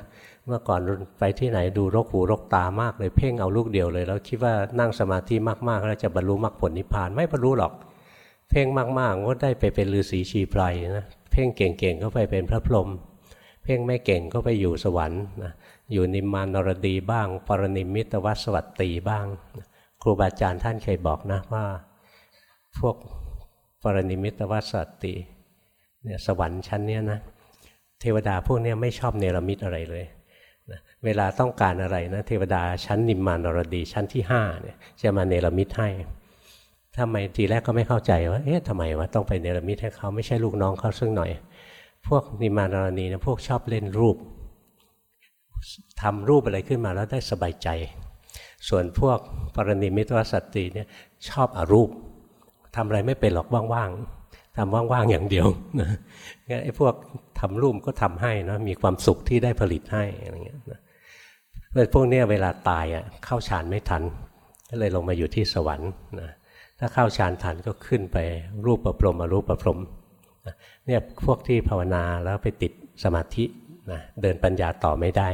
เมื่อก่อนไปที่ไหนดูรกหูรกตามากเลยเพ่งเอาลูกเดียวเลย แล้วคิดว่านั่งสมาธิมากๆ แล้วจะบรรลุมรรคผลนิพพานไม่บรรลุหรอก เพ่งมากๆก็ได้ไปเป็นฤาษีชีไพรนะเพ่งเก่งๆก็ไปเป็นพระพรหมเพ่งไม่เก่งก็ไปอยู่สวรรค์นะ อยู่นิมมานรดีบ้าง ปรนิมิตวัสวัตตีบ้าง ครูบาอาจารย์ท่านเคยบอกนะว่า พวกปรนิมิตวัสวัตตีเนี่ยสวรรค์ชั้นเนี้ยนะเทวดาพวกนี้ไม่ชอบเนรมิตอะไรเลยนะเวลาต้องการอะไรนะเทวดาชั้นนิมมานรดีชั้นที่ห้าเนี่ยจะมาเนรมิตให้ทำไมทีแรกก็ไม่เข้าใจว่า เอ๊ะทำไมวะต้องไปเนรมิตให้เขาไม่ใช่ลูกน้องเขาซึ่งหน่อย พวกนิมานรณีนะพวกชอบเล่นรูป ทำรูปอะไรขึ้นมาแล้วได้สบายใจ ส่วนพวกปรณิมิตวสัตตีเนี่ยชอบอารูปทำอะไรไม่เป็นหรอกว่างๆทำว่างๆอย่างเดียวนะงั้นไอ้พวกทำรูปก็ทำให้นะมีความสุขที่ได้ผลิตให้อะไรเงี้ยนะพวกเนี้ยเวลาตายอะเข้าฌานไม่ทันก็เลยลงมาอยู่ที่สวรรค์นะถ้าเข้าฌานทันก็ขึ้นไปรูปประพรมอรูปประพรมเนี่ยพวกที่ภาวนาแล้วไปติดสมาธินะเดินปัญญาต่อไม่ได้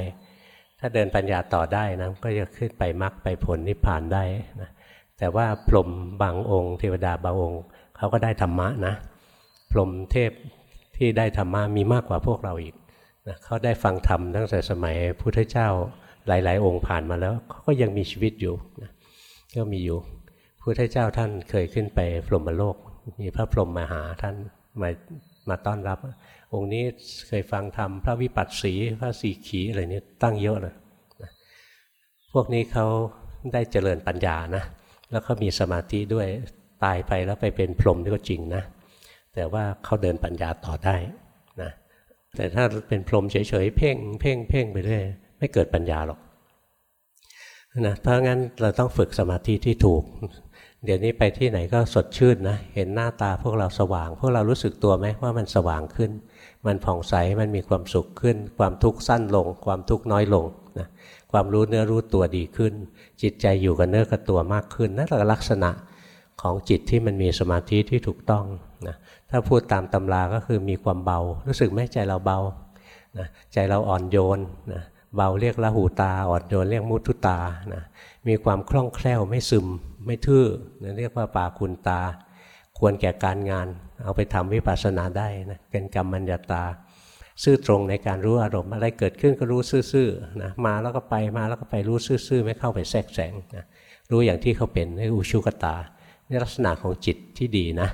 ถ้าเดินปัญญาต่อได้นะก็จะขึ้นไปมรรคไปผลนิพพานได้นะแต่ว่าพรหมบางองค์ เทวดาบางองค์เขาก็ได้ธรรมะนะพรหมเทพที่ได้ธรรมะมีมากกว่าพวกเราอีกนะเขาได้ฟังธรรมตั้งแต่สมัยพุทธเจ้าหลาย ๆ องค์ผ่านมาแล้วเขาก็ยังมีชีวิตอยู่นะก็มีอยู่พุทธเจ้าท่านเคยขึ้นไปพรหมโลก มีพระพรหมมาหาท่านมามาต้อนรับ องค์นี้เคยฟังธรรมพระวิปัสสี พระสีขีอะไรนี้ตั้งเยอะเลยพวกนี้เขาได้เจริญปัญญานะ แล้วเขามีสมาธิด้วยตายไปแล้วไปเป็นพรหมนี่ก็จริงนะ แต่ว่าเขาเดินปัญญาต่อได้นะแต่ถ้าเป็นพรหมเฉยๆเพ่งเพ่งเพ่งไปเรื่อยไม่เกิดปัญญาหรอกนะเพราะงั้นเราต้องฝึกสมาธิที่ถูก เดี๋ยวนี้ไปที่ไหนก็สดชื่นนะ เห็นหน้าตาพวกเราสว่าง พวกเรารู้สึกตัวไหมว่ามันสว่างขึ้น มันผ่องใสมันมีความสุขขึ้น ความทุกข์สั้นลง ความทุกข์น้อยลงนะความรู้เนื้อรู้ตัวดีขึ้น จิตใจอยู่กับเนื้อกับตัวมากขึ้นนั่นแหละลักษณะของจิตที่มันมีสมาธิที่ถูกต้องนะถ้าพูดตามตำราก็คือมีความเบา รู้สึกไหมใจเราเบานะใจเราอ่อนโยนนะเบาเรียกละหูตาอ่อนโยนเรียกมุทุตานะมีความคล่องแคล่วไม่ซึม ไม่ทื่อนะเรียกว่าปาคุณตา ควรแก่การงาน เอาไปทำวิปัสสนาได้นะเป็นกรรมัญญาตา ซื่อตรงในการรู้อารมณ์อะไรเกิดขึ้นก็รู้ซื่อๆนะมาแล้วก็ไปมาแล้วก็ไปรู้ซื่อๆไม่เข้าไปแทรกแซงนะรู้อย่างที่เขาเป็นนี่อุชุกตานี่ลักษณะของจิตที่ดีนะ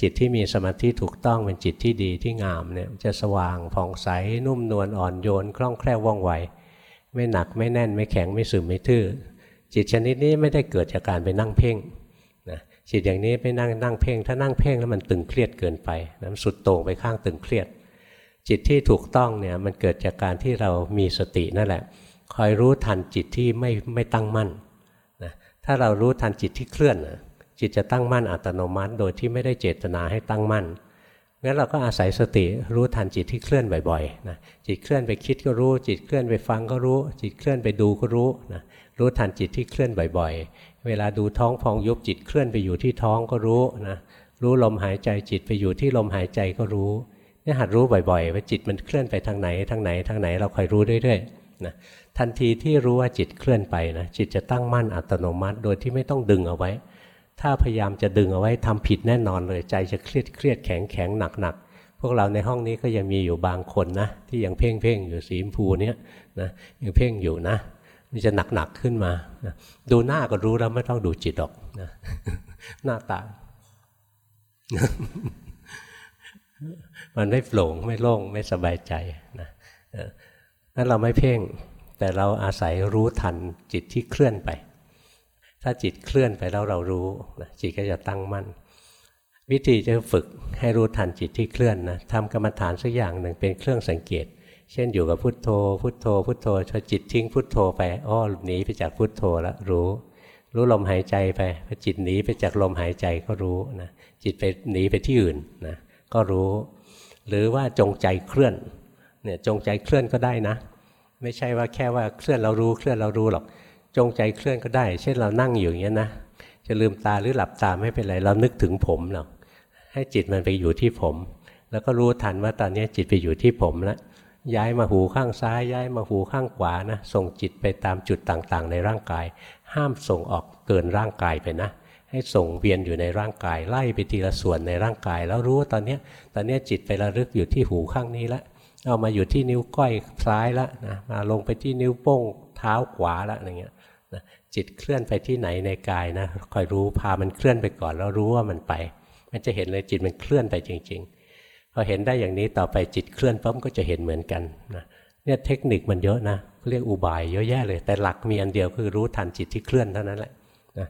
จิตที่มีสมาธิถูกต้องเป็นจิตที่ดีที่งามเนี่ยจะสว่างผ่องใสนุ่มนวลอ่อนโยนคล่องแคล่วว่องไวไม่หนักไม่แน่นไม่แข็งไม่ซึมไม่ทื่อจิตชนิดนี้ไม่ได้เกิดจากการไปนั่งเพ่ง จิตอย่างนี้ไปนั่งนั่งเพ่ง ถ้านั่งเพ่งแล้วมันตึงเครียดเกินไปนะสุดโต่งไปข้างตึงเครียด จิตที่ถูกต้องเนี่ยมันเกิดจากการที่เรามีสตินั่นแหละ คอยรู้ทันจิตที่ไม่ไม่ตั้งมั่นนะถ้าเรารู้ทันจิตที่เคลื่อนนะจิตจะตั้งมั่นอัตโนมัติ โดยที่ไม่ได้เจตนาให้ตั้งมั่นงั้นเราก็อาศัยสติรู้ทันจิตที่เคลื่อนบ่อยๆนะจิตเคลื่อนไปคิดก็รู้ จิตเคลื่อนไปฟังก็รู้ จิตเคลื่อนไปดูก็รู้นะรู้ทันจิตที่เคลื่อนบ่อยๆ เวลาดูท้องพองยุบจิตเคลื่อนไปอยู่ที่ท้องก็รู้นะรู้ลมหายใจจิตไปอยู่ที่ลมหายใจก็รู้นี่หัดรู้บ่อยๆ ว่าจิตมันเคลื่อนไปทางไหนทางไหนทางไหนเราคอยรู้เรื่อยๆนะทันทีที่รู้ว่าจิตเคลื่อนไปนะจิตจะตั้งมั่นอัตโนมัติ โดยที่ไม่ต้องดึงเอาไว้ ถ้าพยายามจะดึงเอาไว้ทำผิดแน่นอนเลยใจจะเครียดเครียดแข็งแข็งหนักหนักพวกเราในห้องนี้ก็ยังมีอยู่บางคนนะที่ยังเพ่งเพ่งอยู่สีมพูเนี้ยนะยังเพ่งอยู่นะ มันจะหนักหนักขึ้นมานะดูหน้าก็รู้แล้วไม่ต้องดูจิตหรอกนะหน้าตา มันไม่โปร่งไม่โล่งไม่สบายใจนะนั้นเราไม่เพ่ง แต่เราอาศัยรู้ทันจิตที่เคลื่อนไป ถ้าจิตเคลื่อนไปแล้วเรารู้นะจิตก็จะตั้งมั่น วิธีจะฝึกให้รู้ทันจิตที่เคลื่อนนะทำกรรมฐานสักอย่างหนึ่งเป็นเครื่องสังเกต เช่นอยู่กับพุทโธ พุทโธ พุทโธพอจิตทิ้งพุทโธไปอ้อหนีไปจากพุทโธแล้วรู้ รู้ลมหายใจไปพอจิตหนีไปจากลมหายใจก็รู้นะจิตไปหนีไปที่อื่นนะก็รู้ หรือว่าจงใจเคลื่อนเนี่ยจงใจเคลื่อนก็ได้นะ ไม่ใช่ว่าแค่ว่าเคลื่อนเรารู้เคลื่อนเรารู้หรอก จงใจเคลื่อนก็ได้ เช่นเรานั่งอยู่อย่างนี้นะจะลืมตาหรือหลับตาไม่เป็นไรเรานึกถึงผมเราให้จิตมันไปอยู่ที่ผม แล้วก็รู้ทันว่าตอนนี้จิตไปอยู่ที่ผมแล้ว ย้ายมาหูข้างซ้าย ย้ายมาหูข้างขวานะส่งจิตไปตามจุดต่างๆ ในร่างกาย ห้ามส่งออกเกินร่างกายไปนะ ให้ส่งเวียนอยู่ในร่างกาย ไล่ไปทีละส่วนในร่างกาย แล้วรู้ว่าตอนนี้ตอนนี้จิตไประลึกอยู่ที่หูข้างนี้แล้วเอามาอยู่ที่นิ้วก้อยซ้ายแล้วนะมาลงไปที่นิ้วโป้งเท้าขวาแล้วอย่างเงี้ยนะจิตเคลื่อนไปที่ไหนในกายนะคอยรู้พามันเคลื่อนไปก่อนแล้วรู้ว่ามันไป มันจะเห็นเลยจิตมันเคลื่อนไปจริง ๆ พอเห็นได้อย่างนี้ต่อไปจิตเคลื่อนปั๊มก็จะเห็นเหมือนกันนะเนี่ยเทคนิคมันเยอะนะเรียกอุบายเยอะแยะเลย แต่หลักมีอันเดียวคือรู้ทันจิตที่เคลื่อนเท่านั้นแหละนะ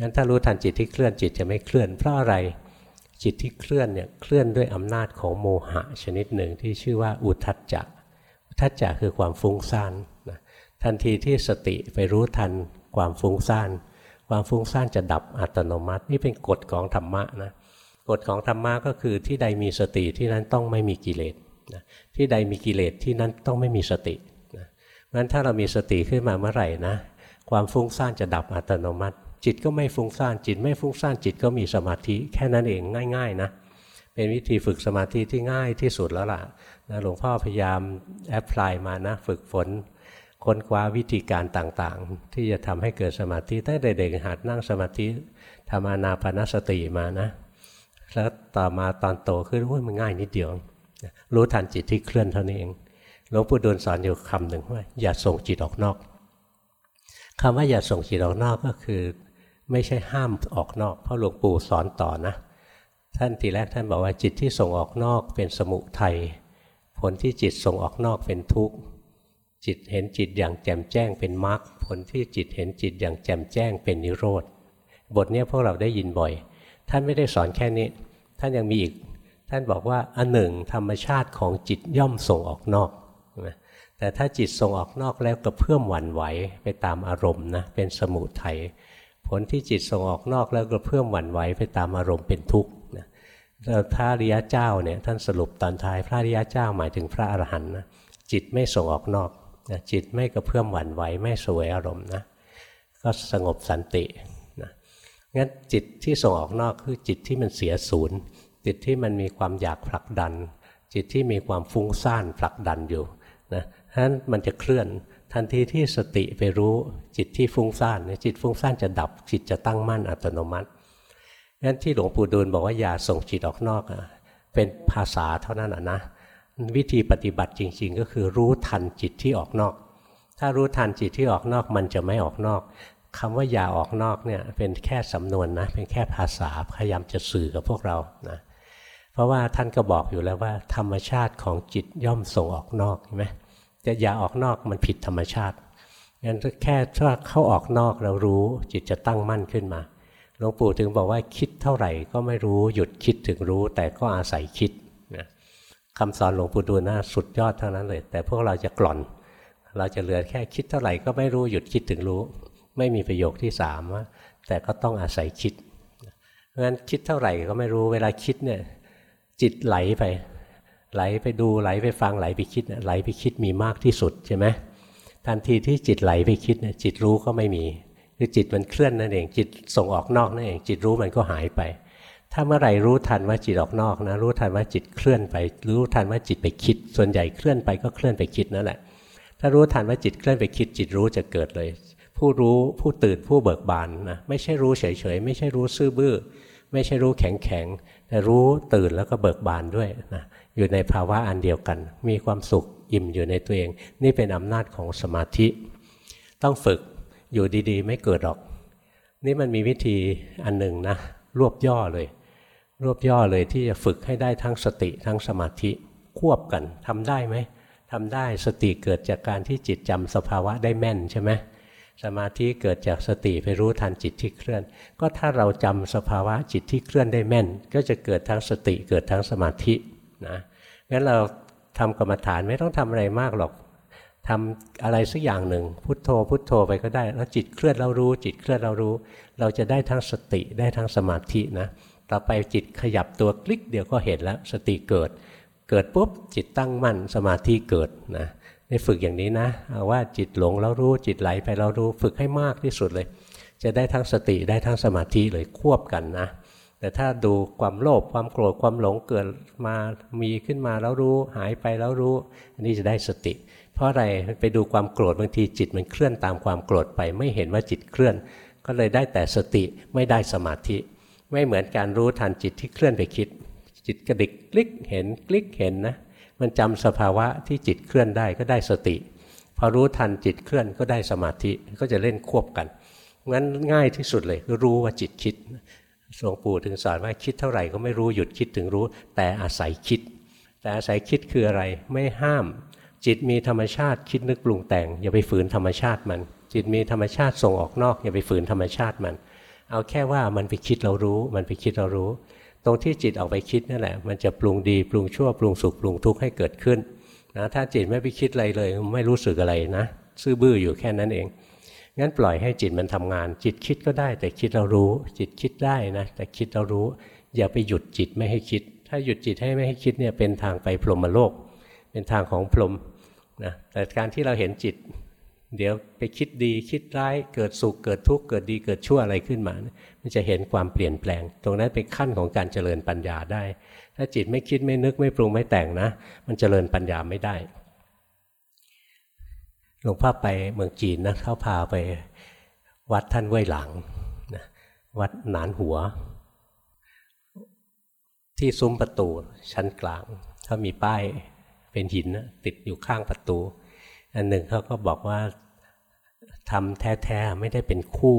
งั้นถ้ารู้ทันจิตที่เคลื่อนจิตจะไม่เคลื่อน เพราะอะไรจิตที่เคลื่อนเนี่ยเคลื่อนด้วยอำนาจของโมหะชนิดหนึ่งที่ชื่อว่าอุทัจจะอุทัจจะคือความฟุ้งซ่านนะทันทีที่สติไปรู้ทันความฟุ้งซ่านความฟุ้งซ่านจะดับอัตโนมัติ นี่เป็นกฎของธรรมะนะ กฎของธรรมะก็คือที่ใดมีสติที่นั้นต้องไม่มีกิเลสนะที่ใดมีกิเลสที่นั้นต้องไม่มีสตินะงั้นถ้าเรามีสติขึ้นมาเมื่อไหร่นะความฟุ้งซ่านจะดับอัตโนมัติ จิตก็ไม่ฟุ้งซ่านจิตไม่ฟุ้งซ่านจิตก็มีสมาธิแค่นั้นเองง่ายๆนะเป็นวิธีฝึกสมาธิที่ง่ายที่สุดแล้วล่ะนะหลวงพ่อพยายามแอพพลายมานะฝึกฝนค้นคว้าวิธีการต่างๆ ที่จะทำให้เกิดสมาธิตั้งแต่เด็กหัดนั่งสมาธิทำอานาปนสติมานะ แล้วต่อมาตอนโตขึ้นว่ามันง่ายนิดเดียว รู้ทันจิตที่เคลื่อนเท่านี้เองหลวงปู่ดูลสอนอยู่คำหนึ่งว่า อย่าส่งจิตออกนอกคำว่าอย่าส่งจิตออกนอกก็คือ ไม่ใช่ห้ามออกนอก เพราะหลวงปู่สอนต่อนะ ท่านทีแรกท่านบอกว่าจิตที่ส่งออกนอกเป็นสมุทัยผลที่จิตส่งออกนอกเป็นทุกข์จิตเห็นจิตอย่างแจ่มแจ้งเป็นมรรคผลที่จิตเห็นจิตอย่างแจ่มแจ้งเป็นนิโรธบทนี้พวกเราได้ยินบ่อย ท่านไม่ได้สอนแค่นี้ ท่านยังมีอีก ท่านบอกว่าอันหนึ่งธรรมชาติของจิตย่อมส่งออกนอกแต่ถ้าจิตส่งออกนอกแล้วกระเพื่อมหวั่นไหวไปตามอารมณ์นะเป็นสมุทัยผลที่จิตส่งออกนอกแล้วกระเพื่อมหวั่นไหวไปตามอารมณ์เป็นทุกข์นะพระริยะเจ้าเนี่ยท่านสรุปตอนท้ายพระริยะเจ้าหมายถึงพระอรหันต์นะจิตไม่ส่งออกนอกนะจิตไม่กระเพื่อมหวั่นไหวไม่สวยอารมณ์นะก็สงบสันติ งั้นจิตที่ส่งออกนอกคือจิตที่มันเสียศูนย์ จิตที่มันมีความอยากผลักดัน จิตที่มีความฟุ้งซ่านผลักดันอยู่นะฉะนั้นมันจะเคลื่อนทันทีที่สติไปรู้จิตที่ฟุ้งซ่านจิตฟุ้งซ่านจะดับจิตจะตั้งมั่นอัตโนมัติงั้นที่หลวงปู่ดูลบอกว่าอย่าส่งจิตออกนอกเป็นภาษาเท่านั้นนะวิธีปฏิบัติจริง ๆ ก็คือรู้ทันจิตที่ออกนอก ถ้ารู้ทันจิตที่ออกนอกมันจะไม่ออกนอก คำว่าอย่าออกนอกเนี่ยเป็นแค่สำนวนนะเป็นแค่ภาษาพยายามจะสื่อกับพวกเรานะเพราะว่าท่านก็บอกอยู่แล้วว่า ธรรมชาติของจิตย่อมส่งออกนอกใช่ไหมจะอย่าออกนอกมันผิดธรรมชาติงั้นแค่ถ้าเข้าออกนอกเรารู้ จิตจะตั้งมั่นขึ้นมาหลวงปู่ถึงบอกว่าคิดเท่าไหร่ก็ไม่รู้หยุดคิดถึงรู้ แต่ก็อาศัยคิดนะคำสอนหลวงปู่ดูลน่าสุดยอดเทั้งนั้นเลย แต่พวกเราจะกล่อน เราจะเหลือแค่คิดเท่าไหร่ก็ไม่รู้หยุดคิดถึงรู้ ไม่มีประโยคที่สามว่าแต่ก็ต้องอาศัยคิดเพราะฉะนั้นคิดเท่าไหร่ก็ไม่รู้เวลาคิดเนี่ยจิตไหลไป ไหลไปดูไหลไปฟังไหลไปคิดไหลไปคิดมีมากที่สุดใช่ไหมทันทีที่จิตไหลไปคิดเนี่ยจิตรู้ก็ไม่มี คือจิตมันเคลื่อนนั่นเองจิตส่งออกนอกนั่นเองจิตรู้มันก็หายไป ถ้าเมื่อไหร่รู้ทันว่าจิตออกนอกนะรู้ทันว่าจิตเคลื่อนไป รู้ทันว่าจิตไปคิด ส่วนใหญ่เคลื่อนไปก็เคลื่อนไปคิดนั่นแหละ ถ้ารู้ทันว่าจิตเคลื่อนไปคิด จิตรู้จะเกิดเลย ผู้รู้ผู้ตื่นผู้เบิกบานนะไม่ใช่รู้เฉยๆ ไม่ใช่รู้ซื่อบื้อ ไม่ใช่รู้แข็งๆ แต่รู้ตื่นแล้วก็เบิกบานด้วยนะอยู่ในภาวะอันเดียวกัน มีความสุขอิ่มอยู่ในตัวเอง นี่เป็นอำนาจของสมาธิ ต้องฝึกอยู่ดีๆ ไม่เกิดหรอก นี่มันมีวิธีอันหนึ่งนะรวบย่อเลย รวบย่อเลยที่จะฝึกให้ได้ทั้งสติทั้งสมาธิควบกันทำได้ไหมทำได้สติเกิดจากการที่จิตจำสภาวะได้แม่นใช่ไหม สมาธิเกิดจากสติไปรู้ทันจิตที่เคลื่อน ก็ถ้าเราจำสภาวะจิตที่เคลื่อนได้แม่น ก็จะเกิดทั้งสติเกิดทั้งสมาธินะงั้นเราทำกรรมฐานไม่ต้องทำอะไรมากหรอกทำอะไรสักอย่างหนึ่ง พุทโธ พุทโธไปก็ได้ แล้วจิตเคลื่อนเรารู้ จิตเคลื่อนเรารู้ เราจะได้ทั้งสติได้ทั้งสมาธินะต่อไปจิตขยับตัวคลิกเดียวก็เห็นแล้วสติเกิด เกิดปุ๊บจิตตั้งมั่นสมาธิเกิดนะ นี่ฝึกอย่างนี้นะเอาว่าจิตหลงแล้วรู้จิตไหลไปเรารู้ฝึกให้มากที่สุดเลย จะได้ทั้งสติได้ทั้งสมาธิเลยควบกันนะ แต่ถ้าดูความโลภความโกรธความหลงเกิดมามีขึ้นมาแล้วรู้หายไปแล้วรู้ อันนี้จะได้สติ เพราะอะไรไปดูความโกรธบางทีจิตมันเคลื่อนตามความโกรธไป ไม่เห็นว่าจิตเคลื่อน ก็เลยได้แต่สติไม่ได้สมาธิ ไม่เหมือนการรู้ทันจิตที่เคลื่อนไปคิด จิตกระดิกคลิกเห็นคลิกเห็นนะ มันจำสภาวะที่จิตเคลื่อนได้ก็ได้สติ พอรู้ทันจิตเคลื่อนก็ได้สมาธิก็จะเล่นควบกันงั้นง่ายที่สุดเลยคือรู้ว่าจิตคิดหลวงปู่ถึงสอนว่าคิดเท่าไหร่ก็ไม่รู้หยุดคิดถึงรู้ แต่อาศัยคิด แต่อาศัยคิดคืออะไรไม่ห้าม จิตมีธรรมชาติคิดนึกปรุงแต่ง อย่าไปฝืนธรรมชาติมัน จิตมีธรรมชาติส่งออกนอก อย่าไปฝืนธรรมชาติมัน เอาแค่ว่ามันไปคิดเรารู้ มันไปคิดเรารู้ ตรงที่จิตออกไปคิดนั่นแหละมันจะปรุงดีปรุงชั่วปรุงสุขปรุงทุกข์ให้เกิดขึ้นนะถ้าจิตไม่ไปคิดอะไรเลย ไม่รู้สึกอะไรนะซื่อบื้ออยู่แค่นั้นเองงั้นปล่อยให้จิตมันทำงาน จิตคิดก็ได้ แต่คิดเรารู้ จิตคิดได้นะแต่คิดเรารู้ อย่าไปหยุดจิตไม่ให้คิด ถ้าหยุดจิตให้ไม่ให้คิดเนี่ยเป็นทางไปพรหมโลก เป็นทางของพรหมนะแต่การที่เราเห็นจิต เดี๋ยวไปคิดดีคิดร้ายเกิดสุขเกิดทุกข์เกิดดีเกิดชั่วอะไรขึ้นมา มันจะเห็นความเปลี่ยนแปลง ตรงนั้นเป็นขั้นของการเจริญปัญญาได้ ถ้าจิตไม่คิดไม่นึกไม่ปรุงไม่แต่งนะ มันเจริญปัญญาไม่ได้หลวงพ่อไปเมืองจีนนะเขาพาไปวัดท่านเว่ยหลังนะวัดหนานหัว ที่ซุ้มประตูชั้นกลางเขามีป้ายเป็นหินนะติดอยู่ข้างประตู อันหนึ่งเขาก็บอกว่าทำแท้ๆไม่ได้เป็นคู่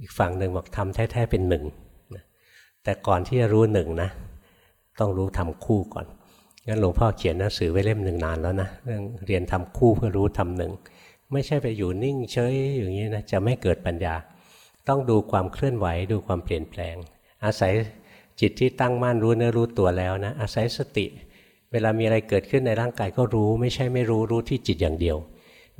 อีกฝั่งหนึ่งบอกทำแท้ๆเป็นหนึ่งแต่ก่อนที่จะรู้หนึ่งนะ ต้องรู้ทำคู่ก่อนงั้นหลวงพ่อเขียนหนังสือไว้เล่มหนึ่งนานแล้วนะเรื่องเรียนทำคู่เพื่อรู้ทำหนึ่งไม่ใช่ไปอยู่นิ่งเฉยอย่างนี้นะจะไม่เกิดปัญญา ต้องดูความเคลื่อนไหวดูความเปลี่ยนแปลง อาศัยจิตที่ตั้งมั่นรู้เนื้อรู้ตัวแล้วนะอาศัยสติ เวลามีอะไรเกิดขึ้นในร่างกายก็รู้ ไม่ใช่ไม่รู้รู้ที่จิตอย่างเดียว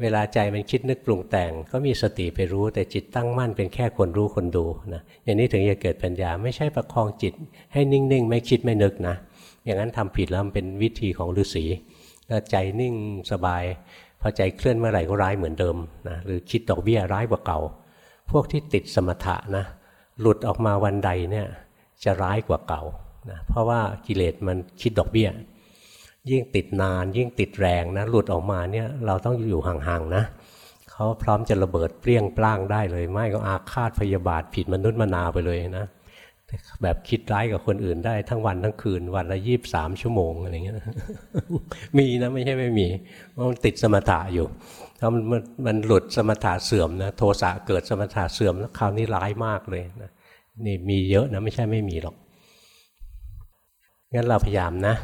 เวลาใจมันคิดนึกปรุงแต่ง ก็มีสติไปรู้แต่จิตตั้งมั่นเป็นแค่คนรู้คนดูนะอย่างนี้ถึงจะเกิดปัญญาไม่ใช่ประคองจิต ให้นิ่งๆ ไม่คิดไม่นึกนะอย่างนั้นทำผิดแล้วมันเป็นวิธีของฤาษีใจนิ่งสบายพอใจเคลื่อนเมื่อไหร่ก็ร้ายเหมือนเดิมนะหรือคิดดอกเบี้ยร้ายกว่าเก่า พวกที่ติดสมถะนะหลุดออกมาวันใดเนี่ยจะร้ายกว่าเก่านะเพราะว่ากิเลสมันคิดดอกเบี้ย ยิ่งติดนาน ยิ่งติดแรงนะหลุดออกมาเนี่ยเราต้องอยู่ห่างๆนะเขาพร้อมจะระเบิดเปรี้ยงปล้างได้เลย ไม่ก็อาฆาตพยาบาทผิดมนุษย์มนาไปเลยนะแบบคิดร้ายกับคนอื่นได้ทั้งวันทั้งคืน วันละยีบสามชั่วโมงอะไรเงี้ยมีนะไม่ใช่ไม่มีมันติดสมถะอยู่ถ้ามันมันหลุดสมถะเสื่อมนะโทสะเกิดสมถะเสื่อมแล้วคราวนี้ร้ายมากเลยนะนี่มีเยอะนะไม่ใช่ไม่มีหรอกงั้นเราพยายามนะ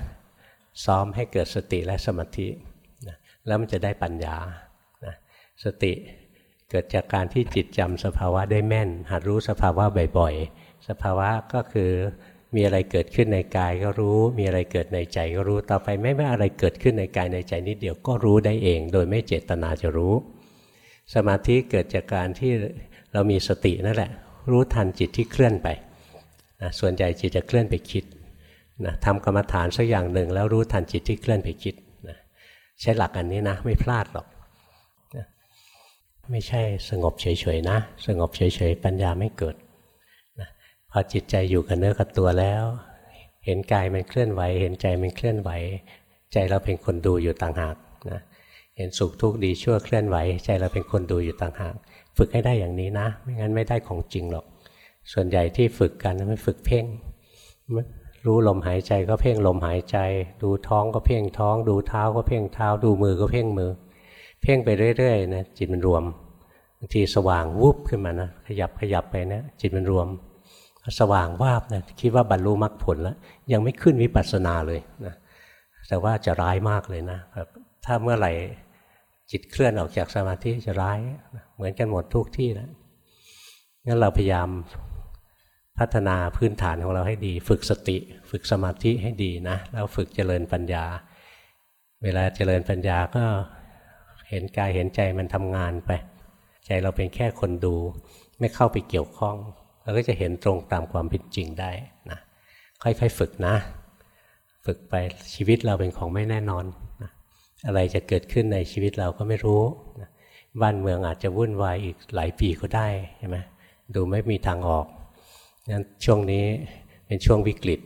ซ้อมให้เกิดสติและสมาธินะแล้วมันจะได้ปัญญานะสติเกิดจากการที่จิตจำสภาวะได้แม่น หัดรู้สภาวะบ่อยๆ สภาวะก็คือมีอะไรเกิดขึ้นในกายก็รู้ มีอะไรเกิดในใจก็รู้ต่อไปไม่ว่าอะไรเกิดขึ้นในกายในใจนิดเดียวก็รู้ได้เอง โดยไม่เจตนาจะรู้ สมาธิเกิดจากการที่เรามีสตินั่นแหละ รู้ทันจิตที่เคลื่อนไปนะส่วนใหญ่จิตจะเคลื่อนไปคิด นะทำกรรมฐานสักอย่างหนึ่ง แล้วรู้ทันจิตที่เคลื่อนไปคิดนะใช้หลักอันนี้นะ ไม่พลาดหรอกนะไม่ใช่สงบเฉยๆนะ สงบเฉยๆปัญญาไม่เกิดพอจิตใจอยู่กับเนื้อกับตัวแล้ว เห็นกายมันเคลื่อนไหว เห็นใจมันเคลื่อนไหว ใจเราเป็นคนดูอยู่ต่างหากนะเห็นสุขทุกข์ดีชั่วเคลื่อนไหว ใจเราเป็นคนดูอยู่ต่างหาก ฝึกให้ได้อย่างนี้นะ ไม่งั้นไม่ได้ของจริงหรอก ส่วนใหญ่ที่ฝึกกันไม่ฝึกเพ่ง รู้ลมหายใจก็เพ่งลมหายใจ ดูท้องก็เพ่งท้อง ดูเท้าก็เพ่งเท้า ดูมือก็เพ่งมือ เพ่งไปเรื่อยๆนะจิตมันรวมบางทีสว่างวุบขึ้นมานะขยับขยับไปนะจิตมันรวม สว่างวาบนะคิดว่าบรรลุมรรคผลแล้ว ยังไม่ขึ้นวิปัสสนาเลยนะแต่ว่าจะร้ายมากเลยนะถ้าเมื่อไหร่จิตเคลื่อนออกจากสมาธิจะร้าย เหมือนกันหมดทุกที่แล้วงั้นเราพยายาม พัฒนาพื้นฐานของเราให้ดี ฝึกสติ ฝึกสมาธิให้ดีนะแล้วฝึกเจริญปัญญา เวลาเจริญปัญญาก็เห็นกายเห็นใจมันทำงานไป ใจเราเป็นแค่คนดู ไม่เข้าไปเกี่ยวข้องเราก็จะเห็นตรงตามความเป็นจริงได้นะค่อยๆฝึกนะ ฝึกไปชีวิตเราเป็นของไม่แน่นอนนะอะไรจะเกิดขึ้นในชีวิตเราก็ไม่รู้นะบ้านเมืองอาจจะวุ่นวายอีกหลายปีก็ได้ใช่ไหมดูไม่มีทางออก งั้นช่วงนี้เป็นช่วงวิกฤต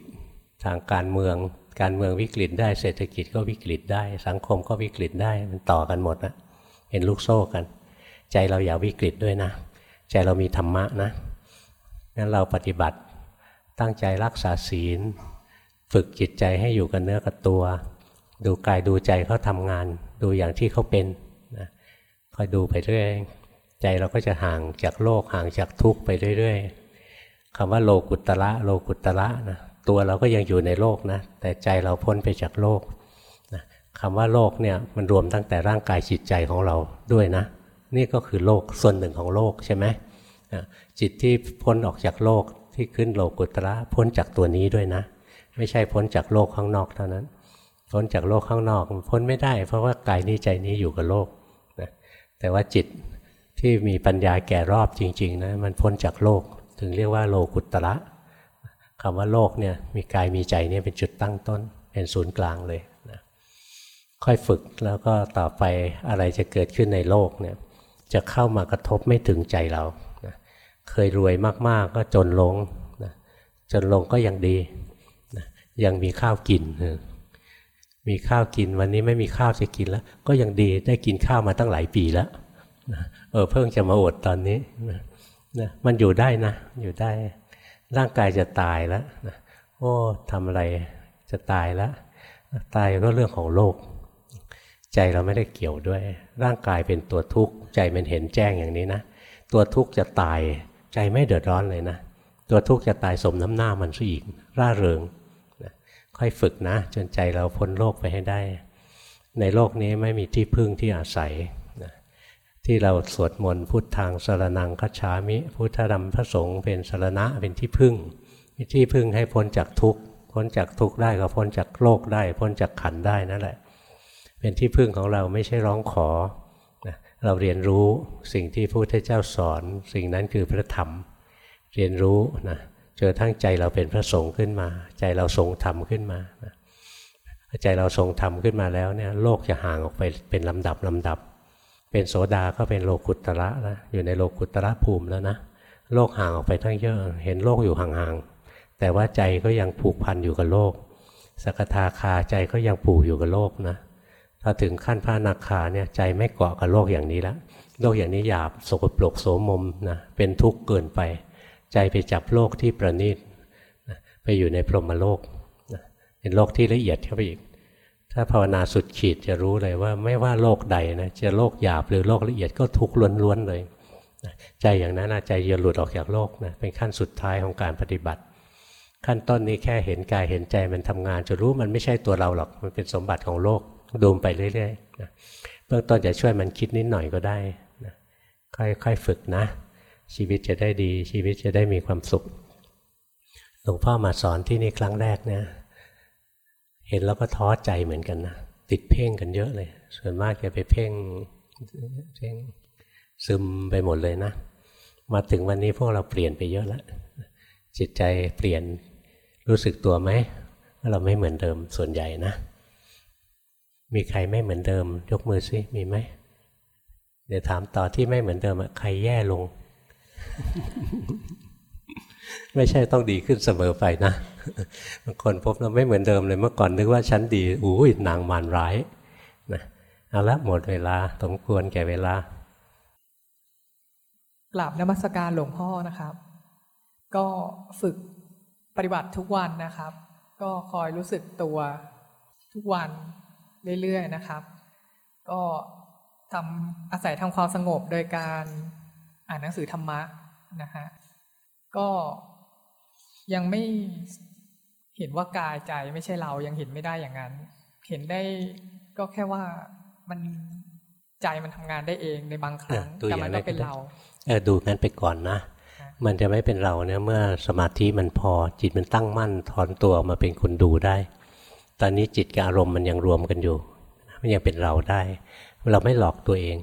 ทางการเมือง การเมืองวิกฤตได้เศรษฐกิจก็วิกฤตได้ สังคมก็วิกฤตได้มันต่อกันหมดนะเห็นลูกโซ่กัน ใจเราอย่าวิกฤตด้วยนะ ใจเรามีธรรมะนะงั้นเราปฏิบัติตั้งใจรักษาศีล ฝึกจิตใจให้อยู่กับเนื้อกับตัว ดูกายดูใจเขาทำงาน ดูอย่างที่เขาเป็นนะคอยดูไปเรื่อยใจเราก็จะห่างจากโลกห่างจากทุกข์ไปเรื่อยๆ คำว่าโลกุตระโลกุตระนะตัวเราก็ยังอยู่ในโลกนะ แต่ใจเราพ้นไปจากโลกนะคำว่าโลกเนี่ยมันรวมตั้งแต่ร่างกายจิตใจของเราด้วยนะ นี่ก็คือโลกส่วนหนึ่งของโลกใช่ไหมจิตที่พ้นออกจากโลกที่ขึ้นโลกุตระพ้นจากตัวนี้ด้วยนะ ไม่ใช่พ้นจากโลกข้างนอกเท่านั้น พ้นจากโลกข้างนอกพ้นไม่ได้ เพราะว่ากายนี้ใจนี้อยู่กับโลกนะแต่ว่าจิตที่มีปัญญาแก่รอบจริงๆนะมันพ้นจากโลก ถึงเรียกว่าโลกุตระคำว่าโลกเนี่ยมีกายมีใจเนี่ยเป็นจุดตั้งต้น เป็นศูนย์กลางเลยนะค่อยฝึกแล้วก็ต่อไปอะไรจะเกิดขึ้นในโลกเนี่ยจะเข้ามากระทบไม่ถึงใจเราเคยรวยมากๆก็จนลงนะจนลงก็ยังดีนะยังมีข้าวกิน มีข้าวกินวันนี้ไม่มีข้าวจะกินแล้ว ก็ยังดีได้กินข้าวมาตั้งหลายปีแล้วนะเออเพิ่งจะมาอดตอนนี้นะ นะมันอยู่ได้นะ อยู่ได้ ร่างกายจะตายแล้วนะโอ้ทำอะไรจะตายแล้ว ตายก็เรื่องของโลก ใจเราไม่ได้เกี่ยวด้วย ร่างกายเป็นตัวทุกข์ ใจมันเห็นแจ้งอย่างนี้นะ ตัวทุกข์จะตาย ใจไม่เดือดร้อนเลยนะ ตัวทุกข์จะตายสมน้ำหน้ามันซะอีก ร่าเริงนะค่อยฝึกนะ จนใจเราพ้นโลกไปให้ได้ ในโลกนี้ไม่มีที่พึ่งที่อาศัย ที่เราสวดมนต์พุทธังสรนังคัจฉามิ พุทธธรรมพระสงฆ์เป็นสรณะเป็นที่พึ่งที่พึ่งให้พ้นจากทุกข์พ้นจากทุกข์ได้ก็พ้นจากโลกได้ พ้นจากขันได้นั่นแหละ เป็นที่พึ่งของเราไม่ใช่ร้องขอเราเรียนรู้สิ่งที่พระพุทธเจ้าสอน สิ่งนั้นคือพระธรรม เรียนรู้นะเจอทั้งใจเราเป็นพระสงฆ์ขึ้นมา ใจเราทรงธรรมขึ้นมาใจเราทรงธรรมขึ้นมาแล้วเนี่ยโลกจะห่างออกไปเป็นลำดับลำดับ เป็นโสดาก็เป็นโลกุตตระนะอยู่ในโลกุตตระภูมิแล้วนะโลกห่างออกไปทั้งเยอะเห็นโลกอยู่ห่างๆแต่ว่าใจก็ยังผูกพันอยู่กับโลก สกทาคาใจก็ยังผูกอยู่กับโลกนะถ้าถึงขั้นพระนาคาเนี่ยใจไม่เกาะกับโลกอย่างนี้แล้วโลกอย่างนี้หยาบสกปรกโสมมนะเป็นทุกข์เกินไป ใจไปจับโลกที่ประณีตไปอยู่ในพรหมโลกเป็นโลกที่ละเอียดเข้าไปอีก ถ้าภาวนาสุดขีดจะรู้เลยว่าไม่ว่าโลกใดนะจะโลกหยาบหรือโลกละเอียดก็ทุกข์ล้วนๆเลยใจอย่างนั้นนะใจจะหลุดออกจากโลกนะเป็นขั้นสุดท้ายของการปฏิบัติ ขั้นต้นนี้แค่เห็นกายเห็นใจมันทำงาน จะรู้มันไม่ใช่ตัวเราหรอกมันเป็นสมบัติของโลกดูมไปเรื่อยๆนะเบื้องต้นจะช่วยมันคิดนิดหน่อยก็ได้นะค่อยๆฝึกนะ ชีวิตจะได้ดีชีวิตจะได้มีความสุขหลวงพ่อมาสอนที่นี่ครั้งแรกเนี่ย เห็นแล้วก็ท้อใจเหมือนกันนะติดเพ่งกันเยอะเลย ส่วนมากจะไปเพ่งเพ่งซึมไปหมดเลยนะ มาถึงวันนี้พวกเราเปลี่ยนไปเยอะแล้วจิตใจเปลี่ยนรู้สึกตัวไหมว่าเราไม่เหมือนเดิมส่วนใหญ่นะ มีใครไม่เหมือนเดิม ยกมือซิมีไหมเดี๋ยวถามต่อที่ไม่เหมือนเดิมอะใครแย่ลง ไม่ใช่ต้องดีขึ้นเสมอไปนะ บางคนพบเราไม่เหมือนเดิมเลยเมื่อก่อนนึกว่าฉันดีอุ้ยนางมารร้ายนะเอาละหมดเวลาสมควรแก่เวลากราบนมัสการหลวงพ่อนะครับ ก็ฝึกปฏิบัติทุกวันนะครับ ก็คอยรู้สึกตัวทุกวันเรื่อยๆนะครับ ก็ทำอาศัยทำความสงบโดยการอ่านหนังสือธรรมะนะฮะก็ยังไม่ เห็นว่ากายใจไม่ใช่เรายังเห็นไม่ได้อย่างนั้น เห็นได้ก็แค่ว่ามันใจมันทำงานได้เองในบางครั้งเออตัวแต่อย่างมันแรไม่กเป็นก็ได้เราเออดูนั้นไปก่อนนะค่ะมันจะไม่เป็นเราเนี่ยเมื่อสมาธิมันพอจิตมันตั้งมั่นถอนตัวออกมาเป็นคนดูได้ ตอนนี้จิตกับอารมณ์มันยังรวมกันอยู่ มันยังเป็นเราได้ เราไม่หลอกตัวเอง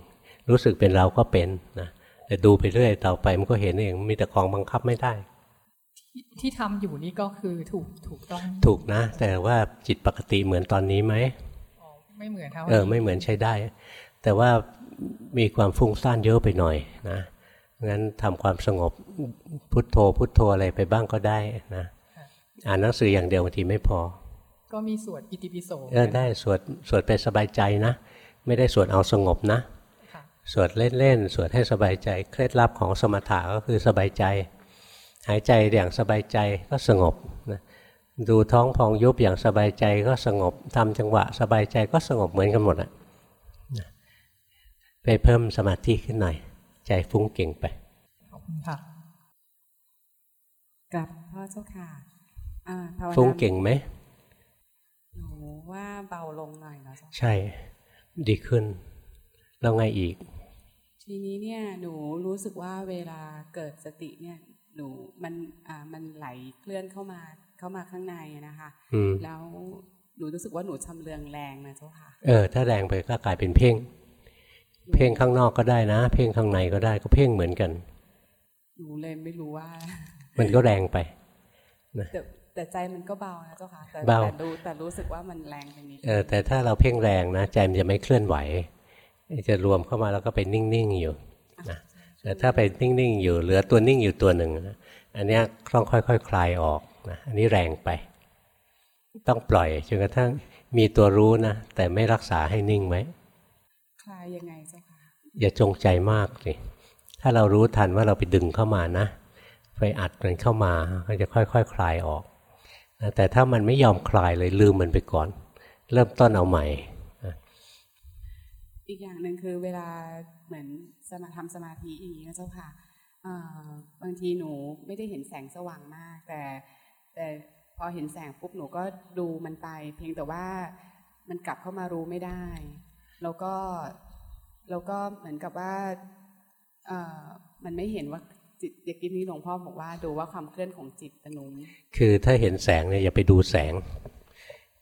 รู้สึกเป็นเราก็เป็นนะแต่ดูไปเรื่อยต่อไปมันก็เห็นเองมีแต่ของบังคับไม่ได้ ที่ที่ทำอยู่นี่ก็คือถูกถูกต้อง ถูกนะ แต่ว่าจิตปกติเหมือนตอนนี้ไหมอ๋อไม่เหมือนเท่าเออไม่เหมือนใช้ได้ แต่ว่ามีความฟุ้งซ่านเยอะไปหน่อยนะงั้นทำความสงบพุทโธ พุทโธอะไรไปบ้างก็ได้นะอ่านหนังสืออย่างเดียวบางทีไม่พอ ก็มีสวดอิติปิโสเออได้สวดสวดไปสบายใจนะ ไม่ได้สวดเอาสงบนะค่ะสวดเล่นๆสวดให้สบายใจเคล็ดลับของสมถะก็คือสบายใจ หายใจอย่างสบายใจก็สงบนะดูท้องพองยุบอย่างสบายใจก็สงบทำจังหวะสบายใจก็สงบเหมือนกันหมดอะนะไปเพิ่มสมาธิขึ้นหน่อย ใจฟุ้งเก่งไปขอบคุณค่ะกับพ่อเจ้าค่ะอ่าภาวนาฟุ้งเก่งไหมหนูว่าเบาลงหน่อยเนาะเจ้าค่ะใช่ ดีขึ้น แล้วไงอีก ทีนี้เนี่ยหนูรู้สึกว่าเวลาเกิดสติเนี่ย หนูมันอ่ามันไหลเคลื่อนเข้ามาเข้ามาข้างในอะนะคะอืมแล้วหนูรู้สึกว่าหนูชำเลืองแรงนะเจ้าค่ะเออถ้าแรงไปก็กลายเป็นเพ่ง เพ่งข้างนอกก็ได้นะ เพ่งข้างในก็ได้ก็เพ่งเหมือนกันหนูเลยไม่รู้ว่า มันก็แรงไปแต่แต่ใจมันก็เบานะเจ้าค่ะแต่เบาแต่รู้แต่รู้สึกว่ามันแรงไปนิดเออแต่ถ้าเราเพ่งแรงนะใจมันจะไม่เคลื่อนไหว จะรวมเข้ามาแล้วก็ไปนิ่งๆอยู่นะ แต่ถ้าไปนิ่งๆอยู่เหลือตัวนิ่งอยู่ตัวหนึ่งนะอันเนี้ยต้องค่อยๆคคลายออกนะอันนี้แรงไป ต้องปล่อยจนกระทั่งมีตัวรู้นะแต่ไม่รักษาให้นิ่งไว้คลายยังไงเจ้าค่ะอย่าจงใจมากสิถ้าเรารู้ทันว่าเราไปดึงเข้ามานะ ไปอัดมันเข้ามาก็จะค่อยๆคคลายออกนะแต่ถ้ามันไม่ยอมคลายเลยลืมมันไปก่อน เริ่มต้นเอาใหม่ อีกอย่างหนึ่งคือเวลา เหมือนสมาทำสมาธิอย่างนี้นะเจ้าค่ะบางทีหนูไม่ได้เห็นแสงสว่างมาก แต่แต่พอเห็นแสงปุ๊บหนูก็ดูมันไป เพียงแต่ว่ามันกลับเข้ามารู้ไม่ได้ แล้วก็แล้วก็เหมือนกับว่าเออมันไม่เห็นว่าจิตเด็กกี้นี้หลวงพ่อบอกว่าดูว่าความเคลื่อนของจิตแต่หนูคือถ้าเห็นแสงเนี่ยอย่าไปดูแสง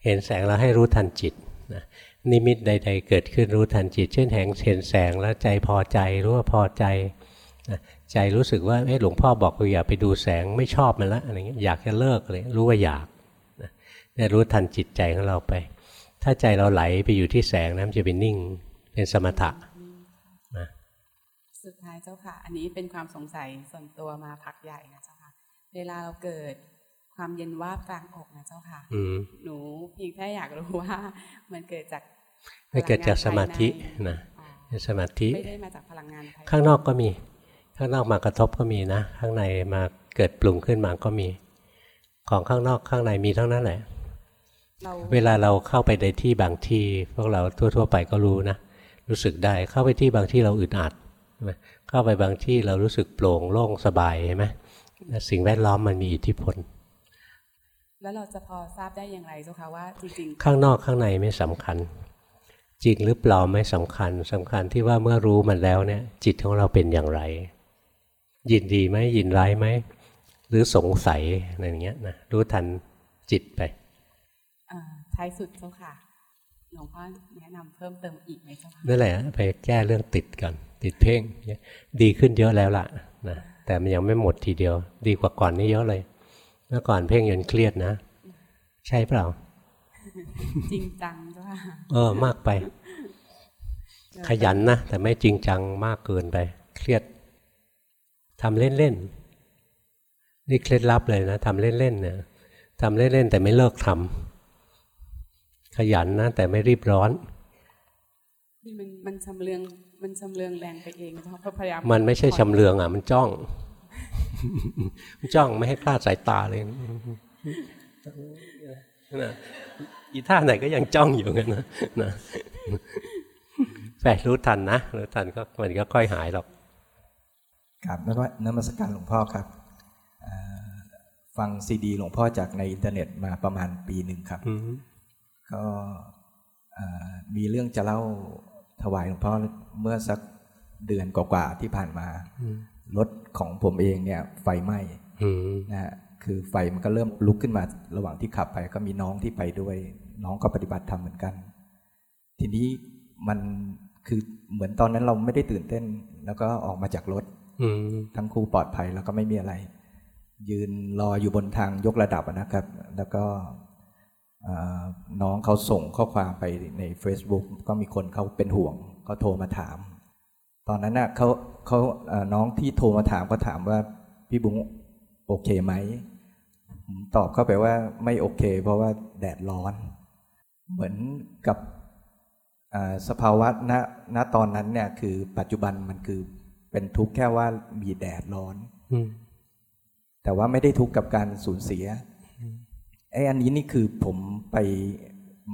เห็นแสงแล้วให้รู้ทันจิตนะ นิมิตใด ๆ เกิดขึ้นรู้ทันจิต เช่นแหงเห็นแสงแล้วใจพอใจรู้ว่าพอใจนะใจรู้สึกว่าเอ้หลวงพ่อบอกว่าอย่าไปดูแสงไม่ชอบมันละอะไรเงี้ยอยากจะเลิกเลยรู้ว่าอยากนะเนี่ยรู้ทันจิตใจของเราไป ถ้าใจเราไหลไปอยู่ที่แสงนะมันจะเป็นนิ่ง เป็นสมถะสุดท้ายเจ้าค่ะ อันนี้เป็นความสงสัยส่วนตัวมาพักใหญ่นะเจ้าค่ะ เวลาเราเกิดความเย็นวาบกลางอกนะเจ้าค่ะอืมหนูเพียงแค่อยากรู้ว่ามันเกิดจาก ไม่เกิดจากสมาธิพลังงานภายในนะอ๋อเป็นสมาธิไม่ได้มาจากพลังงานภายในข้างนอกก็มี ข้างนอกมากระทบก็มีนะ ข้างในมาเกิดปรุงขึ้นมาก็มี ของข้างนอกข้างในมีทั้งนั้นแหละเราเวลาเราเข้าไปในที่บางที่ พวกเราทั่ว ๆ ไปก็รู้นะ รู้สึกได้เข้าไปที่บางที่เราอึดอัดใช่ไหมเข้าไปบางที่เรารู้สึกโปร่งโล่งสบายใช่ไหมสิ่งแวดล้อมมันมีอิทธิพล แล้วเราจะพอทราบได้อย่างไรเจ้าค่ะว่าจริงข้างนอกข้างในไม่สำคัญ จริงหรือเปล่าไม่สำคัญสำคัญที่ว่าเมื่อรู้มันแล้วเนี่ย จิตของเราเป็นอย่างไร ยินดีไหมยินร้ายไหมหรือสงสัยอะไรอย่างเงี้ยนะรู้ทันจิตไปๆอ่าท้ายสุดเจ้าค่ะหลวงพ่อแนะนำเพิ่มเติมอีกไหมเจ้าค่ะนั่นแหละไปแก้เรื่องติดก่อนติดเพ่งเนี่ยดีขึ้นเยอะแล้วล่ะนะแต่มันยังไม่หมดทีเดียว ดีกว่าก่อนนี่เยอะเลย เมื่อก่อนเพ่งจนเครียดนะ ใช่เปล่า จริงจังเจ้าค่ะเออมากไป ขยันนะแต่ไม่จริงจังมากเกินไป เครียดทำเล่นๆนี่เคล็ดลับเลยนะทำเล่นๆเนี่ยทำเล่นๆแต่ไม่เลิกทำขยันนะแต่ไม่รีบร้อนนี่มันมันชำเลืองมันชำเลืองแรงไปเองเจ้าค่ะพยายามมันไม่ใช่ชำเลืองอะ มันจ้องมันจ้องไม่ให้คลาดสายตาเลย นะอีท่าไหนก็ยังจ้องอยู่กันนะนะแฝงรู้ทันนะรู้ทันก็มันก็ค่อยหายหรอกครับแล้วก็นมัสการหลวงพ่อครับอ่าฟังซีดีหลวงพ่อจากในอินเทอร์เน็ตมาประมาณปีหนึ่งครับอืมก็อ่ามีเรื่องจะเล่าถวายหลวงพ่อเมื่อสักเดือนกว่าๆที่ผ่านมาอืมรถของผมเองเนี่ยไฟไหม้อืมนะฮะ คือไฟมันก็เริ่มลุกขึ้นมาระหว่างที่ขับไป ก็มีน้องที่ไปด้วย น้องก็ปฏิบัติธรรมเหมือนกัน ทีนี้มันคือเหมือนตอนนั้นเราไม่ได้ตื่นเต้น แล้วก็ออกมาจากรถอืมทั้งคู่ปลอดภัยแล้วก็ไม่มีอะไร ยืนรออยู่บนทางยกระดับอะนะครับ แล้วก็อ่าน้องเขาส่งข้อความไปใน Facebook ก็มีคนเขาเป็นห่วงเขาโทรมาถาม ตอนนั้นน่ะเขาเขาเอ่อน้องที่โทรมาถามก็ถามว่าพี่บุ้งโอเคไหมผม ตอบเข้าไปว่าไม่โอเค เพราะว่าแดดร้อน เหมือนกับอ่าสภาวะณณตอนนั้นเนี่ยคือปัจจุบันมันคือเป็นทุกข์แค่ว่ามีแดดร้อนอืมแต่ว่าไม่ได้ทุกข์กับการสูญเสียไอ้อันนี้นี่คือผมไป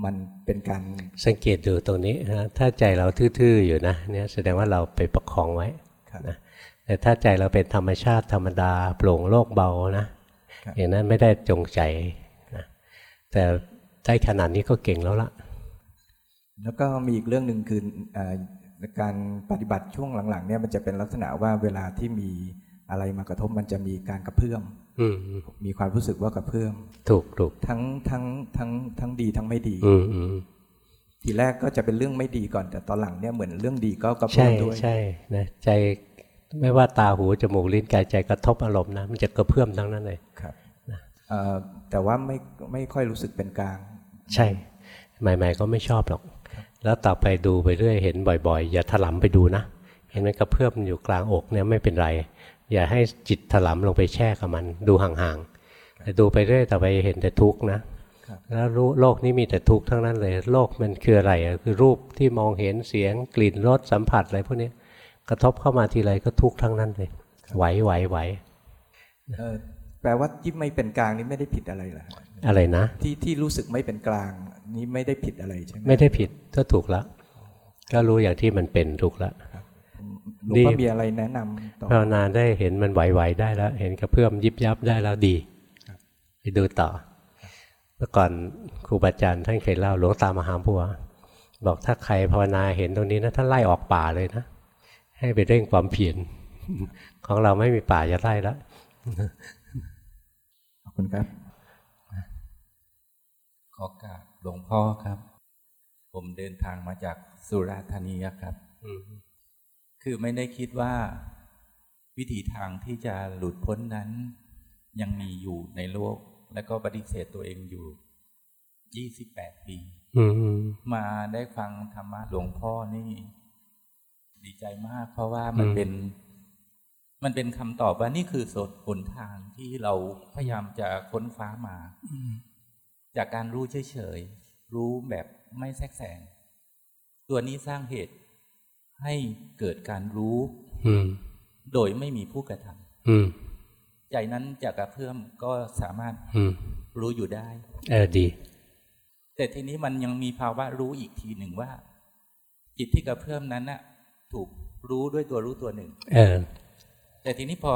มันเป็นการสังเกตดูตรงนี้นะถ้าใจเราทื่อๆอยู่นะเนี่ยแสดงว่าเราไปประคองไว้ครับนะแต่ถ้าใจเราเป็นธรรมชาติธรรมดาโปร่งโล่งเบานะครับ อย่างนั้นไม่ได้จงใจนะแต่ได้ขนาดนี้ก็เก่งแล้วละแล้วก็มีอีกเรื่องหนึ่งคืออาการปฏิบัติช่วงหลังๆเนี่ยมันจะเป็นลักษณะว่าเวลาที่มีอะไรมากระทบมันจะมีการกระเพื่อมอืมมีความรู้สึกว่ากระเพื่อมถูกถูกทั้งทั้งทั้งทั้งดีทั้งไม่ดีอืมอืมทีแรกก็จะเป็นเรื่องไม่ดีก่อน แต่ตอนหลังเนี่ยเหมือนเรื่องดีก็กระเพื่ใช่อมด้วยใช่นะใจ ไม่ว่าตาหูจมูกลิ้นกายใจกระทบอารมณ์นะมันจะกระเพื่อมทั้งนั้นเลยครับเอ่อแต่ว่าไม่ไม่ค่อยรู้สึกเป็นกลาง ใช่ ใหม่ ๆ ก็ไม่ชอบหรอก แล้วต่อไปดูไปเรื่อยเห็นบ่อย ๆ อย่าถลำไปดูนะ เห็นมันกระเพื่อมอยู่กลางอกเนี่ยไม่เป็นไร อย่าให้จิตถลำลงไปแช่กับมันดูห่างๆแต่ดูไปเรื่อยต่อไปเห็นแต่ทุกข์นะครับแล้วรู้โลกนี้มีแต่ทุกข์ทั้งนั้นเลย โลกมันคืออะไรอะคือรูปที่มองเห็นเสียงกลิ่นรสสัมผัสอะไรพวกนี้ กระทบเข้ามาทีไรก็ทุกข์ทั้งนั้นเลยไหวไหวไหวเอ่อแปลว่าที่ไม่เป็นกลางนี่ไม่ได้ผิดอะไรเหรอฮะอะไรนะ ที่ที่รู้สึกไม่เป็นกลางนี่ไม่ได้ผิดอะไรใช่ไหมไม่ได้ผิดก็ถูกแล้วก็รู้อย่างที่มันเป็นถูกแล้วหลวงพ่อมีอะไรแนะนำต่อภาวนาได้เห็นมันไหวๆได้แล้ว เห็นกระเพื่อมยิบยับได้แล้วดีครับไปดูต่อเมื่อก่อนครูบาอาจารย์ท่านเคยเล่าหลวงตามหาบัว บอกถ้าใครภาวนาเห็นตรงนี้นะท่านไล่ออกป่าเลยนะ ให้ไปเร่งความเพียรของเราไม่มีป่าจะไล่แล้วขอบคุณครับ ขอกราบหลวงพ่อครับ ผมเดินทางมาจากสุราษฎร์ธานีครับคือไม่ได้คิดว่า วิธีทางที่จะหลุดพ้นนั้น ยังมีอยู่ในโลก และก็ปฏิเสธตัวเองอยู่28ปีอืมมาได้ฟังธรรมะหลวงพ่อนี่ ดีใจมาก เพราะว่ามันเป็น มันเป็นคำตอบว่านี่คือสดหนทางที่เราพยายามจะค้นฟ้ามาจากการรู้เฉยๆรู้แบบไม่แทรกแซงตัวนี้สร้างเหตุให้เกิดการรู้อืมโดยไม่มีผู้กระทอืมำใจนั้นจะกระเพื่อมก็สามารถอืมรู้อยู่ได้ เออดี แต่ทีนี้มันยังมีภาวะรู้อีกทีหนึ่งว่า จิตที่กระเพื่อมนั้นน่ะ ถูกรู้ด้วยตัวรู้ตัวหนึ่งเออแต่ทีนี้พอ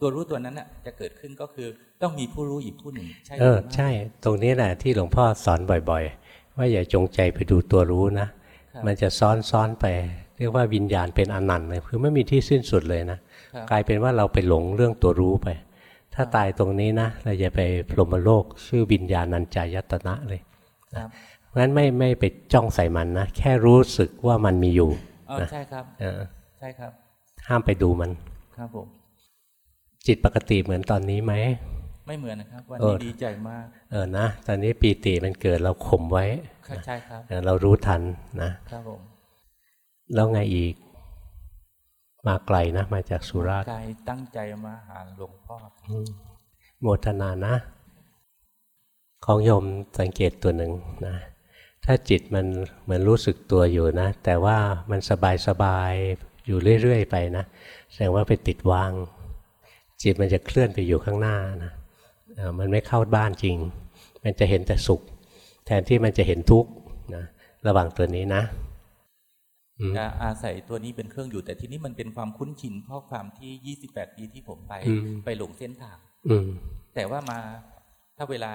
ตัวรู้ตัวนั้นน่ะจะเกิดขึ้นก็คือต้องมีผู้รู้อีกผู้หนึ่งใช่เออหรือไม่ใช่ ตรงนี้แหละที่หลวงพ่อสอนบ่อย ๆ ว่าอย่าจงใจไปดูตัวรู้นะครับมันจะซ้อนซ้อนไป เรียกว่าวิญญาณเป็นอนันต์เลยคือไม่มีที่สิ้นสุดเลยนะครับกลายเป็นว่าเราไปหลงเรื่องตัวรู้ไป ถ้าตายตรงนี้นะเราจะไปพรหมโลกชื่อวิญญาณัญจายตนะเลยครับเพราะฉะนั้นไม่ไม่ไปจ้องใส่มันนะแค่รู้สึกว่ามันมีอยู่ อ๋อใช่ครับเออใช่ครับ ห้ามไปดูมัน ครับผมจิตปกติเหมือนตอนนี้ไหมไม่เหมือนนะครับ วันเอนี้อดีใจมาก เออนะตอนนี้ปีติมันเกิดเราข่มไว้ครับใช่ครับเออเรารู้ทันนะครับผมแล้วไงอีก มาไกลนะ มาจากสุราษฎร์กายตั้งใจมาหาหลวงพ่อครับอืมโมทนานะ ของโยมสังเกตตัวหนึ่งนะ ถ้าจิตมันเหมือนรู้สึกตัวอยู่นะ แต่ว่ามันสบายสบายๆอยู่เรื่อยๆไปนะแสดงว่าไปติดวาง จิตมันจะเคลื่อนไปอยู่ข้างหน้านะเอ่อมันไม่เข้าบ้านจริง มันจะเห็นแต่สุข แทนที่มันจะเห็นทุกข์นะระหว่างตัวนี้นะอืมจะอาศัยตัวนี้เป็นเครื่องอยู่ แต่ทีนี้มันเป็นความคุ้นชินเพราะความที่ 28 ปีที่ผมไปอืมไปหลงเส้นทางอืมแต่ว่ามาถ้าเวลา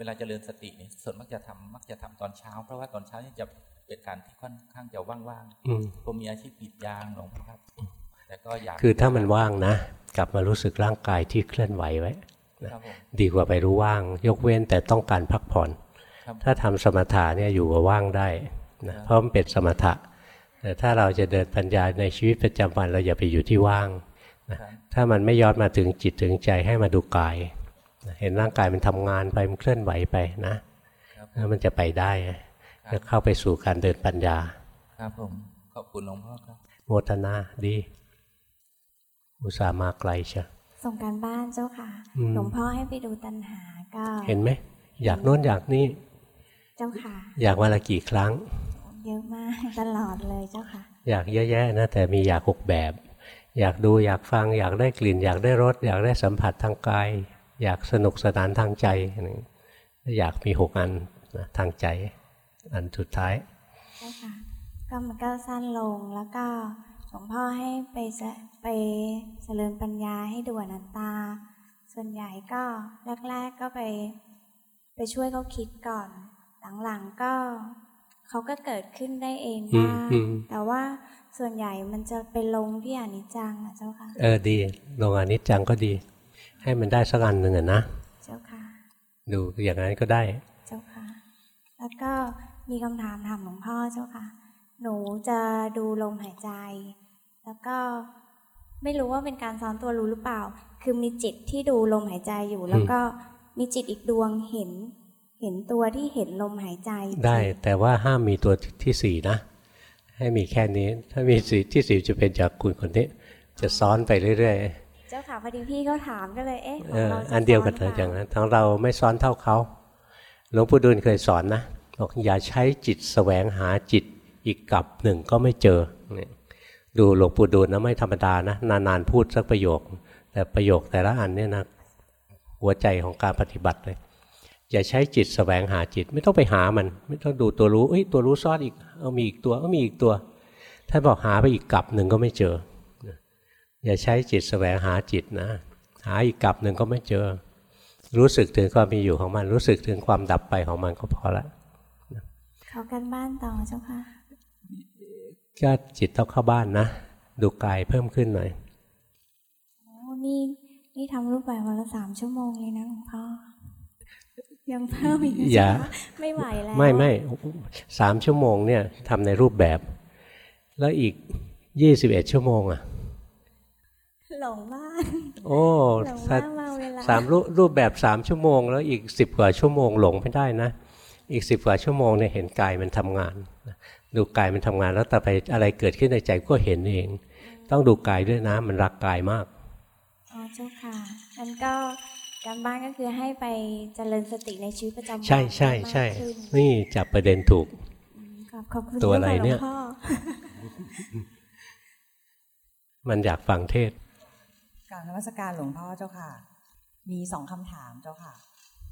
เวลาเจริญสติเนี่ยส่วนมักจะทำมักจะทำตอนเช้า เพราะว่าตอนเช้านี่จะเป็นการที่ค่อนข้างจะว่างอืมๆผมมีอาชีพกรีดยางหลวงพ่อครับแต่ก็อยากคือถ้ามันว่างนะ กลับมารู้สึกร่างกายที่เคลื่อนไหวไว้ครับผมดีกว่าไปรู้ว่าง ยกเว้นแต่ต้องการพักผ่อนครับถ้าทำสมถะเนี่ยอยู่กับว่างได้นะเพราะมันเป็นสมถะแต่ถ้าเราจะเดินปัญญาในชีวิตประจำวันเราอย่าไปอยู่ที่ว่างนะครับถ้ามันไม่ย้อนมาถึงจิตถึงใจให้มาดูกายนะ เห็นร่างกายมันทำงานไปมันเคลื่อนไหวไปนะครับแล้วมันจะไปได้จะเข้าไปสู่การเดินปัญญา ครับผมขอบคุณหลวงพ่อครับโมทนาดี อุตส่าห์มาไกลเชียวส่งการบ้านเจ้าค่ะอืมหลวงพ่อให้ไปดูตัณหาก็เห็นไหมอยากโน้นอยากนี่เจ้าค่ะ อยากวันละกี่ครั้ง เยอะมากตลอดเลยเจ้าค่ะ อยากเยอะแยะนะแต่มีอยากหกแบบ อยากดูอยากฟัง อยากได้กลิ่น อยากได้รสอยากได้สัมผัสทางกาย อยากสนุกสนานทางใจนี่อยากมีหกอันนะทางใจ อันสุดท้ายเจ้าค่ะก็มันก็สั้นลงแล้วก็หลวงพ่อให้ไปเจไปเจริญปัญญาให้ดูอนัตตา ส่วนใหญ่ก็แรก ๆก็ไป ไปช่วยเขาคิดก่อน หลังๆก็เขาก็เกิดขึ้นได้เองอืมบ้างอืมแต่ว่าส่วนใหญ่มันจะไปลงที่อนิจจังอะเจ้าค่ะ เออดี ลงอนิจจังก็ดี ให้มันได้สักอันหนึ่งอะนะ เจ้าค่ะ ดูอย่างนั้นก็ได้ เจ้าค่ะ แล้วก็มีคำถามถามหลวงพ่อเจ้าค่ะ หนูจะดูลมหายใจ แล้วก็ไม่รู้ว่าเป็นการซ้อนตัวรู้หรือเปล่า คือมีจิตที่ดูลมหายใจอยู่ แล้วก็มีจิตอีกดวงเห็น เห็นตัวที่เห็นลมหายใจ ได้ แต่ว่าห้ามมีตัวที่สี่นะ ให้มีแค่นี้ ถ้ามีสีที่สี่จะเป็นจากคุณคนนี้ จะซ้อนไปเรื่อยๆ เจ้าค่ะพอดีพี่เขาถามก็เลยเอ๊ะขเอองอเราจะอันเดียวกันซ้เถอะปอล่ย่างนั้นทั้งเราไม่ซ้อนเท่าเขาหลวงปู่ดูลย์เคยสอนนะบอกอย่าใช้จิตแสวงหาจิตอีกกับหนึ่งก็ไม่เจอเนี่ยดูหลวงปู่ดูลย์นะไม่ธรรมดานะนานๆพูดสักประโยค แต่ประโยคแต่ละอันเนี่ยนะหัวใจของการปฏิบัติเลยอย่าใช้จิตแสวงหาจิตไม่ต้องไปหามัน ไม่ต้องดูตัวรู้เอ้ยตัวรู้ซ่อนอีกเอามีอีกตัวเอามีอีกตัวท่านบอกหาไปอีกกับหนึ่งก็ไม่เจอ อย่าใช้จิตแสวงหาจิตนะ หาอีกกลับหนึ่งก็ไม่เจอ รู้สึกถึงความมีอยู่ของมัน รู้สึกถึงความดับไปของมันก็พอละขอกันบ้านต่อเจ้าค่ะก็จิตต้องเข้าบ้านนะ ดูกายเพิ่มขึ้นหน่อยโอ้นี่นี่ทำรูปแบบวันละสามชั่วโมงเลยนะหลวงพ่อยังเพิ่มอีกนะอย่าเจ้ค่ะไม่ไหวแล้วไม่ไม่สามชั่วโมงเนี่ยทำในรูปแบบ แล้วอีกยี่สิบเอ็ดชั่วโมงอะ หลงบ้านโอ้หลงถ้าบ้านมาเวลาสามรูปรูปแบบสามชั่วโมง แล้วอีกสิบกว่าชั่วโมงหลงไม่ได้นะ อีกสิบกว่าชั่วโมงเนี่ยเห็นกายมันทำงาน ดูกายมันทำงานแล้วต่อไปอะไรเกิดขึ้นในใจก็เห็นเอง ต้องดูกายด้วยนะมันรักกายมากอ๋อเจ้าค่ะงั้นก็การบ้านก็คือให้ไปเจริญสติในชีวิตประจำวันใช่ใช่ใช่มากขึ้นนี่จับประเด็นถูกขอบขอบคุณตัวอะไรจ้าค่ะเนี่ยหลวงพ่อมันอยากฟังเทศกราร นมัสการหลวงพ่อเจ้าค่ะ มีสองคำถามเจ้าค่ะ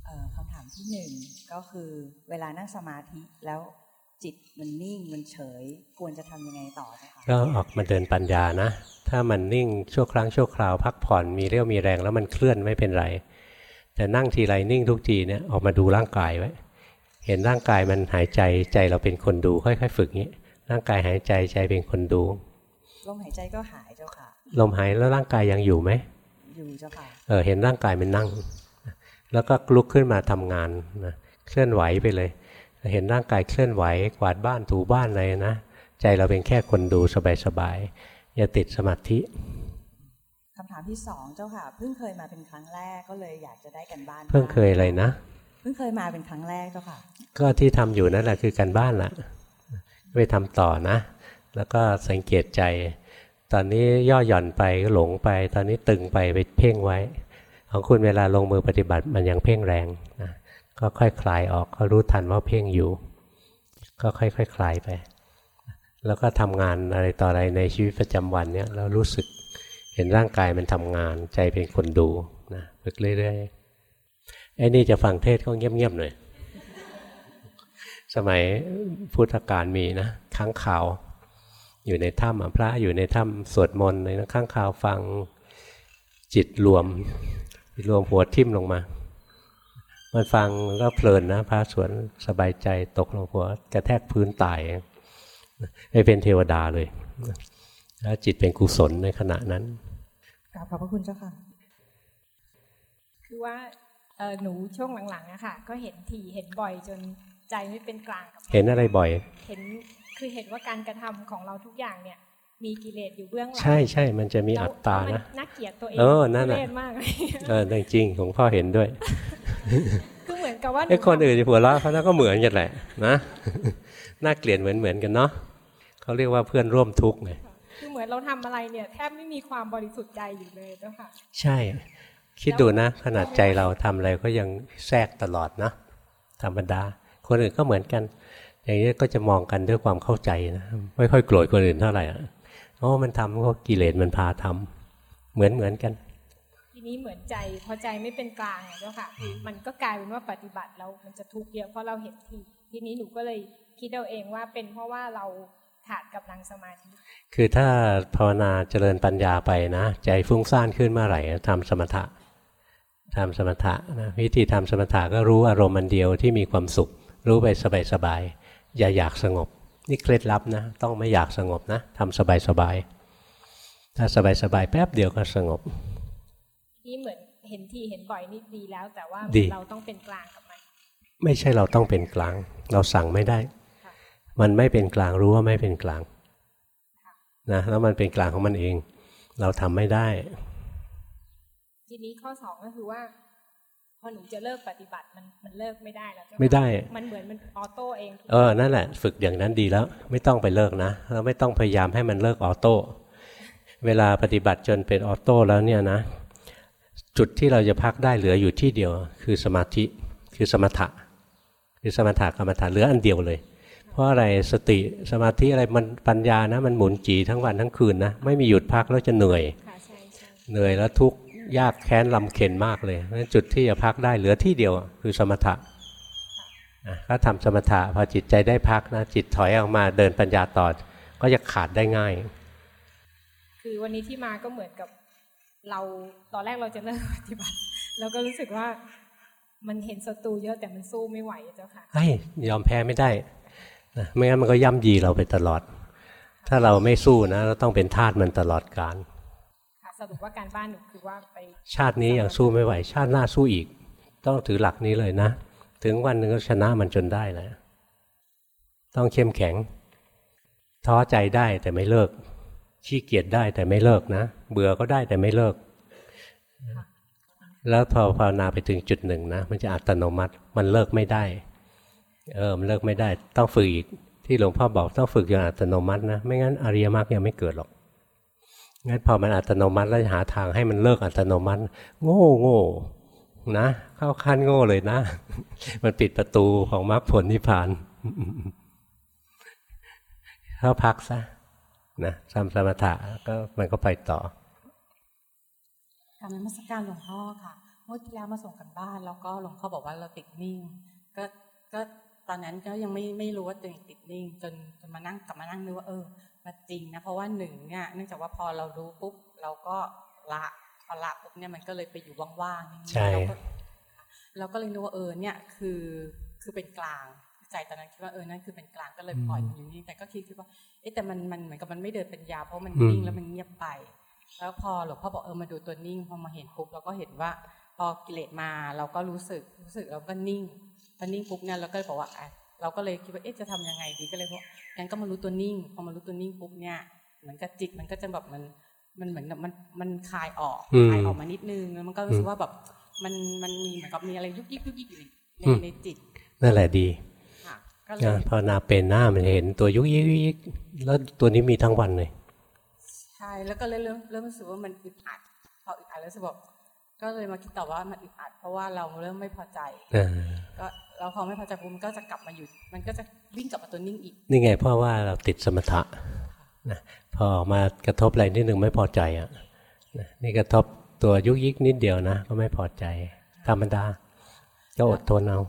เอ่อคำถามที่หนึ่งก็คือเวลานั่งสมาธิแล้วจิตมันนิ่งมันเฉย ควรจะทำยังไงต่อเจ้าค่ะก็ออกมาเดินปัญญานะ ถ้ามันนิ่งชั่วครั้งชั่วคราวพักผ่อนมีเรี่ยวมีแรงแล้วมันเคลื่อนไม่เป็นไร แต่นั่งทีไรนิ่งทุกทีเนี่ยออกมาดูร่างกายไว้ เห็นร่างกายมันหายใจใจเราเป็นคนดูค่อย ๆ ฝึกงี้ร่างกายหายใจใจเป็นคนดูลมหายใจก็หายเจ้าค่ะ ลมหายแล้วร่างกายยังอยู่ไหมอยู่เจ้าค่ะเออเห็นร่างกายมันนั่ง แล้วก็ลุกขึ้นมาทำงานนะเคลื่อนไหวไปเลย เห็นร่างกายเคลื่อนไหว กวาดบ้านถูบ้านอะไรนะใจเราเป็นแค่คนดูสบายๆอย่าติดสมาธิคำถามที่สองเจ้าค่ะเพิ่งเคยมาเป็นครั้งแรกก็เลยอยากจะได้กันบ้าน เพิ่งเคยอะไรนะเพิ่งเคยมาเป็นครั้งแรกเจ้าค่ะ ก็ที่ทำอยู่นั่นแหละคือการบ้านละไปทำต่อนะ แล้วก็สังเกตใจ ตอนนี้ย่อหย่อนไปก็หลงไป ตอนนี้ตึงไปไปเพ่งไว้ ของคุณเวลาลงมือปฏิบัติมันยังเพ่งแรงนะก็ค่อยคลายออกก็รู้ทันว่าเพ่งอยู่ ก็ค่อยๆคคลายไป แล้วก็ทำงานอะไรต่ออะไรในชีวิตประจำวันเนี่ยเรารู้สึกเห็นร่างกายมันทำงานใจเป็นคนดูนะฝึกเรื่อยๆไอ้นี่จะฟังเทศก็เงียบๆหน่อยสมัยพุทธกาลมีนะค้างข่าว อยู่ในถ้ำอะพระอยู่ในถ้ำสวดมนต์เลยนะค้างข่าวฟังจิตรวมรวมหัวทิ่มลงมา มันฟังก็เพลินนะพระสวนสบายใจตกลงหัวกระแทกพื้นตายไม่เป็นเทวดาเลย แล้วจิตเป็นกุศลในขณะนั้นกราบขอบพระคุณเจ้าค่ะ คือว่าเอ่อหนูช่วงหลังๆอะค่ะ ก็เห็นถี่เห็นบ่อยจนใจไม่เป็นกลางกับมัเห็นอะไรบ่อย เห็น คือเห็นว่าการกระทำของเราทุกอย่างเนี่ย มีกิเลสอยู่เบื้องหลังใช่ใช่มันจะมีอัตตาแล้วนะมัน่าเกลียดตัวเองเออนั่นน่ะทุเรศมากเลยเออจริงๆของพ่อเห็นด้วยคือเหมือนกับว่าหไอ้คนอื่นจะหัวเราะเขาก็เหมือนกันแหละนะน่าเกลียดเหมือนเหมือนๆกันเนาะเขาเรียกว่าเพื่อนร่วมทุกข์ไงคือเหมือนเราทำอะไรเนี่ยแทบไม่มีความบริสุทธิ์ใจอยู่เลยเจ้าค่ะใช่ คิดดูนะ ขนาดใจเราทำอะไรก็ยังแทรกตลอดนะธรรมดา คนอื่นก็เหมือนกัน อย่างนี้ก็จะมองกันด้วยความเข้าใจนะไม่ค่อยโกรธคนอื่นเท่าไหร่อะโอ้มันทำก็กิเลสมันพาทำเหมือนเหมือนกัน ทีนี้เหมือนใจพอใจไม่เป็นกลางอะเจ้าค่ะคือมันก็กลายเป็นว่าปฏิบัติแล้วมันจะทุกข์เยอะเพราะเราเห็นทีทีนี้หนูก็เลยคิดเอาเองว่าเป็นเพราะว่าเราขาดกำลังสมาธิ คือถ้าภาวนาเจริญปัญญาไปนะ ใจฟุ้งซ่านขึ้นเมื่อไหร่ทำสมถะทำสมถะนะวิธีทำสมถะก็รู้อารมณ์มันเดียวที่มีความสุข รู้ไปสบายๆ อย่าอยากสงบ นี่เคล็ดลับนะ ต้องไม่อยากสงบนะทำสบายๆถ้าสบายๆแป๊บเดียวก็สงบนี่เหมือนเห็นทีเห็นบ่อยนี่ดีแล้ว แต่ว่าดีเราต้องเป็นกลางกับมันไม่ใช่เราต้องเป็นกลาง เราสั่งไม่ได้ค่ะมันไม่เป็นกลางรู้ว่าไม่เป็นกลางนะแล้วมันเป็นกลางของมันเอง เราทำไม่ได้ ทีนี้ข้อสองก็คือว่า พอหนูจะเลิกปฏิบัติมันมันเลิกไม่ได้แล้วเจ้าค่ะไม่ได้ มันเหมือนมันออโต้เองทุกเออนั่นแหละ ฝึกอย่างนั้นดีแล้ว ไม่ต้องไปเลิกนะแล้วไม่ต้องพยายามให้มันเลิกออโต้เวลาปฏิบัติจนเป็นออโต้แล้วเนี่ยนะ จุดที่เราจะพักได้เหลืออยู่ที่เดียว คือสมาธิคือสมถะ คือสมถะกรรมฐานเหลืออันเดียวเลย เพราะอะไรสติสมาธิอะไรมันปัญญานะ มันหมุนจีทั้งวันทั้งคืนนะไม่มีหยุดพักแล้วจะเหนื่อยค่ะใช่ใช่เหนื่อยแล้วทุกข์ ยากแค้นลำเค็ญมากเลยเพราะฉะนั้นจุดที่จะพักได้เหลือที่เดียวคือสมถะอะก็ทำสมถะพอจิตใจได้พักนะจิตถอยออกมาเดินปัญญาต่อก็จะขาดได้ง่ายคือคือวันนี้ที่มาก็เหมือนกับเราตอนแรกเราจะเริ่มปฏิบัติ แล้วก็รู้สึกว่ามันเห็นศัตรูเยอะแต่มันสู้ไม่ไหวอะเจ้าค่ะไอ้ยยอมแพ้ไม่ได้นะไม่งั้นมันก็ย่ำยีเราไปตลอด ถ้าเราไม่สู้นะเราต้องเป็นทาสมันตลอดกาลค่ะ สรุปว่าการบ้านหนูคือว่าไป ชาตินี้ยังสู้ไม่ไหว ชาติหน้าสู้อีก ต้องถือหลักนี้เลยนะ ถึงวันหนึ่งก็ชนะมันจนได้แหละต้องเข้มแข็ง ท้อใจได้แต่ไม่เลิก ขี้เกียจได้แต่ไม่เลิกนะ เบื่อก็ได้แต่ไม่เลิก แล้วพอภาวนาไปถึงจุดหนึ่งนะ มันจะอัตโนมัติ มันเลิกไม่ได้ เออ มันเลิกไม่ได้ ต้องฝึกอีก ที่หลวงพ่อบอกต้องฝึกอย่างอัตโนมัตินะ ไม่งั้นอริยมรรคยังไม่เกิดหรอก งั้นพอมันอัตโนมัติแล้วหาทางให้มันเลิกอัตโนมัติ โง่โง่นะเข้าขั้นโง่เลยนะ มันปิดประตูของมรรคผลนิพพานเข้าพักซะนะทำสมถะก็มันก็ไปต่อกรรมนมัสการหลวงพ่อค่ะเมื่อที่แล้วมาส่งกันบ้าน แล้วก็หลวงพ่อบอกว่าเราติดนิ่ง ก็ก็ตอนนั้นก็ยังไม่ไม่รู้ว่าตัวเองติดนิ่ง จนจนมานั่งกลับมานั่งนึกว่าเออ มาจริงนะเพราะว่าหนึ่งเนี่ยเนื่องจากว่าพอเรารู้ปุ๊บเราก็ละพอละปุ๊บเนี่ยมันก็เลยไปอยู่ว่างๆนิ่งๆใช่เราก็เราก็เลยนึกว่าเออเนี่ยคือคือเป็นกลางใจตอนนั้นคิดว่าเออนั่นคือเป็นกลางก็เลยปล่อยมันอยู่นี่แต่ก็คิดคิดว่าเอ๊ะแต่มันมันเหมือนกับมันไม่เดินเป็นยาวเพราะมันนิ่งแล้วมันเงียบไป แล้วพอหลวงพ่อบอกเออมาดูตัวนิ่งพอมาเห็นปุ๊บเราก็เห็นว่าพอกิเลสมาเราก็รู้สึกรู้สึกเราก็นิ่งพอนิ่งปุ๊บเนี่ยเราก็เลยบอกว่าอะเราก็เลยคิดว่าเอ๊ะจะทำยังไงดีก็เลยบอก งั้นก็มารู้ตัวนิ่ง พอมารู้ตัวนิ่งปุ๊บเนี่ยเหมือนกับจิตมันก็จะแบบมันมันเหมือนกับมันมันคลายออกอืมคลายออกมานิดนึงแล้วมันก็รู้สึกว่าแบบมันมันมีเหมือนกับมีอะไรยุกยิกยุกยิกอยู่ในในอืมในจิตนั่นแหละดีค่ะก็เลยนะภาวนาเป็นหน้ามันเห็นตัวยุกยิกยุกยิกแล้วตัวนี้มีทั้งวันเลยใช่แล้วก็เลยเริ่มเริ่มรู้สึกว่ามันอึดอัดพออึดอัดแล้วรู้สึกบอกก็เลยมาคิดต่อว่ามันอึดอัดเพราะว่าเราเริ่มไม่พอใจเออก็ เราพอไม่พอใจปุ๊บมันก็จะกลับมาอยู่มันก็จะวิ่งกลับมาตัวนิ่งอีกนี่ไงเพราะว่าเราติดสมถะนะพอออกมากระทบอะไรนิดหนึ่งไม่พอใจอะนะนี่กระทบตัวยุกยิกนิดเดียวนะ ก็ไม่พอใจธรรมดาก็อดทนเอา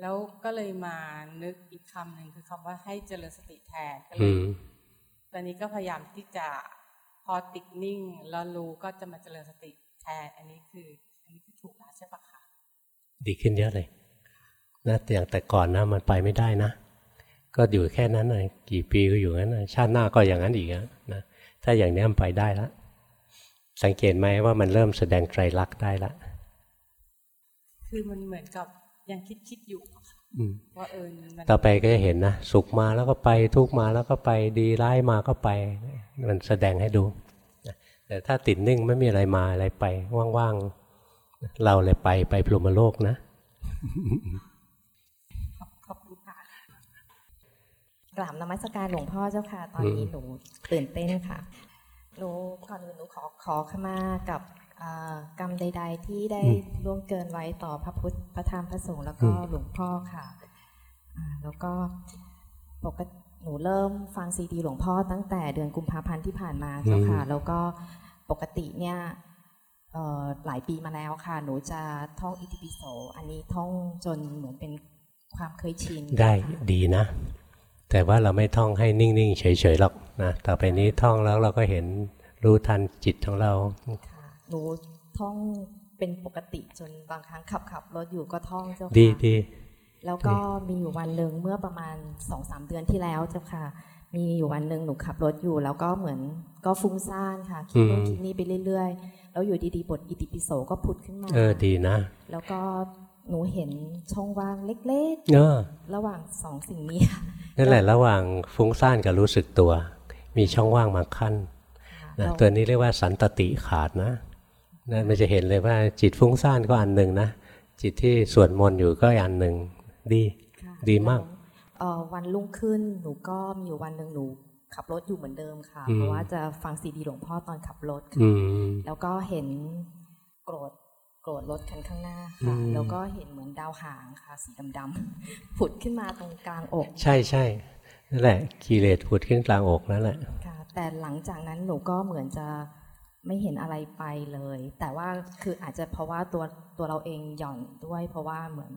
แล้วก็เลยมานึกอีกคำหนึ่งคือคำว่าให้เจริญสติแทนก็เลอืยมตอนนี้ก็พยายามที่จะพอติดนิ่งแล้วรู้ก็จะมาเจริญสติแทน อันนี้คือ อันนี้คือถูกแล้วใช่ปะคะดีขึ้นเยอะเลย นะแต่อย่างแต่ก่อนนะมันไปไม่ได้นะ ก็อยู่แค่นั้นเลยกี่ปีก็อยู่งั้นนะชาติหน้าก็อย่างนั้นอีกอะนะถ้าอย่างนี้มันไปได้แล้วสังเกตไหมว่ามันเริ่มแสดงไตรลักษณ์ได้ละคือมันเหมือนกับยังคิดคิดๆอยู่อะค่ะอืมว่าเออมันต่อไปก็จะเห็นนะสุขมาแล้วก็ไปทุกข์มาแล้วก็ไปดีร้ายมาก็ไป มันแสดงให้ดูนะแต่ถ้าติดนิ่งไม่มีอะไรมาอะไรไปว่างๆเราเลยไปไปพรหมโลกนะ กราบนมัสการหลวงพ่อเจ้าค่ะ ตอนนี้อืมหนูตื่นเต้นค่ะหนูก่อนอื่นหนูขอขอขมากับอ่ากรรมใด ๆ ที่ได้ล่วงเกินไว้ต่อพระพุทธพระธรรมพระสงฆ์แล้วก็หลวงพ่อค่ะอ่าแล้วก็ปกติหนูเริ่มฟังซีดีหลวงพ่อตั้งแต่เดือนกุมภาพันธ์ที่ผ่านมาเจ้าค่ะอืมแล้วก็ปกติเนี่ยเอ่อหลายปีมาแล้วค่ะ หนูจะท่องอิติปิโส อันนี้ท่องจนเหมือนเป็นความเคยชิน ได้ค่ะดีนะ แต่ว่าเราไม่ท่องให้นิ่ง ๆ เฉย ๆ หรอกนะต่อไปนี้ท่องแล้วเราก็เห็นรู้ทันจิตของเราค่ะหนูท่องเป็นปกติจนบางครั้งขับขับรถอยู่ก็ท่องเจ้าดีค่ะดีแล้วก็มีอยู่วันหนึ่งเมื่อประมาณสองสามเดือนที่แล้วเจ้าค่ะ มีอยู่วันหนึ่งหนูขับรถอยู่ แล้วก็เหมือนก็ฟุ้งซ่านค่ะคิดนู่นคิดนี่ไปเรื่อย ๆ แล้วอยู่ดีๆบทอิติปิโสก็ผุดขึ้นมา เออดีนะ แล้วก็ หนูเห็นช่องว่างเล็กเออๆระหว่างสองสิ่งนี้ค่ะนั่นแหละระหว่างฟุ้งซ่านกับรู้สึกตัว มีช่องว่างมาขั้นนะเราตัวนี้เรียกว่าสันตติขาดนะนั่นมันจะเห็นเลยว่าจิตฟุ้งซ่านก็อันหนึ่งนะ จิตที่สวดมนต์อยู่ก็อันหนึ่งดีค่ะดีมากแล้วเอ่อวันรุ่งขึ้นหนูก็มีอยู่วันหนึ่งหนูขับรถอยู่เหมือนเดิมค่ะอืมเพราะว่าจะฟังซีดีหลวงพ่อตอนขับรถอืค่ะมแล้วก็เห็นโกรธโก รธรถคันข้างหน้าอืค่ะมแล้วก็เห็นเหมือนดาวหางค่ะ สีดำๆผุดขึ้นมาตรงกลางอก ใช่ใช่นั่นแหละกิเลสผุดขึ้นกลางอกนั่นแหละค่ะแต่หลังจากนั้นหนูก็เหมือนจะไม่เห็นอะไรไปเลย แต่ว่าคืออาจจะเพราะว่าตัวตัวเราเองหย่อนด้วย เพราะว่าเหมือน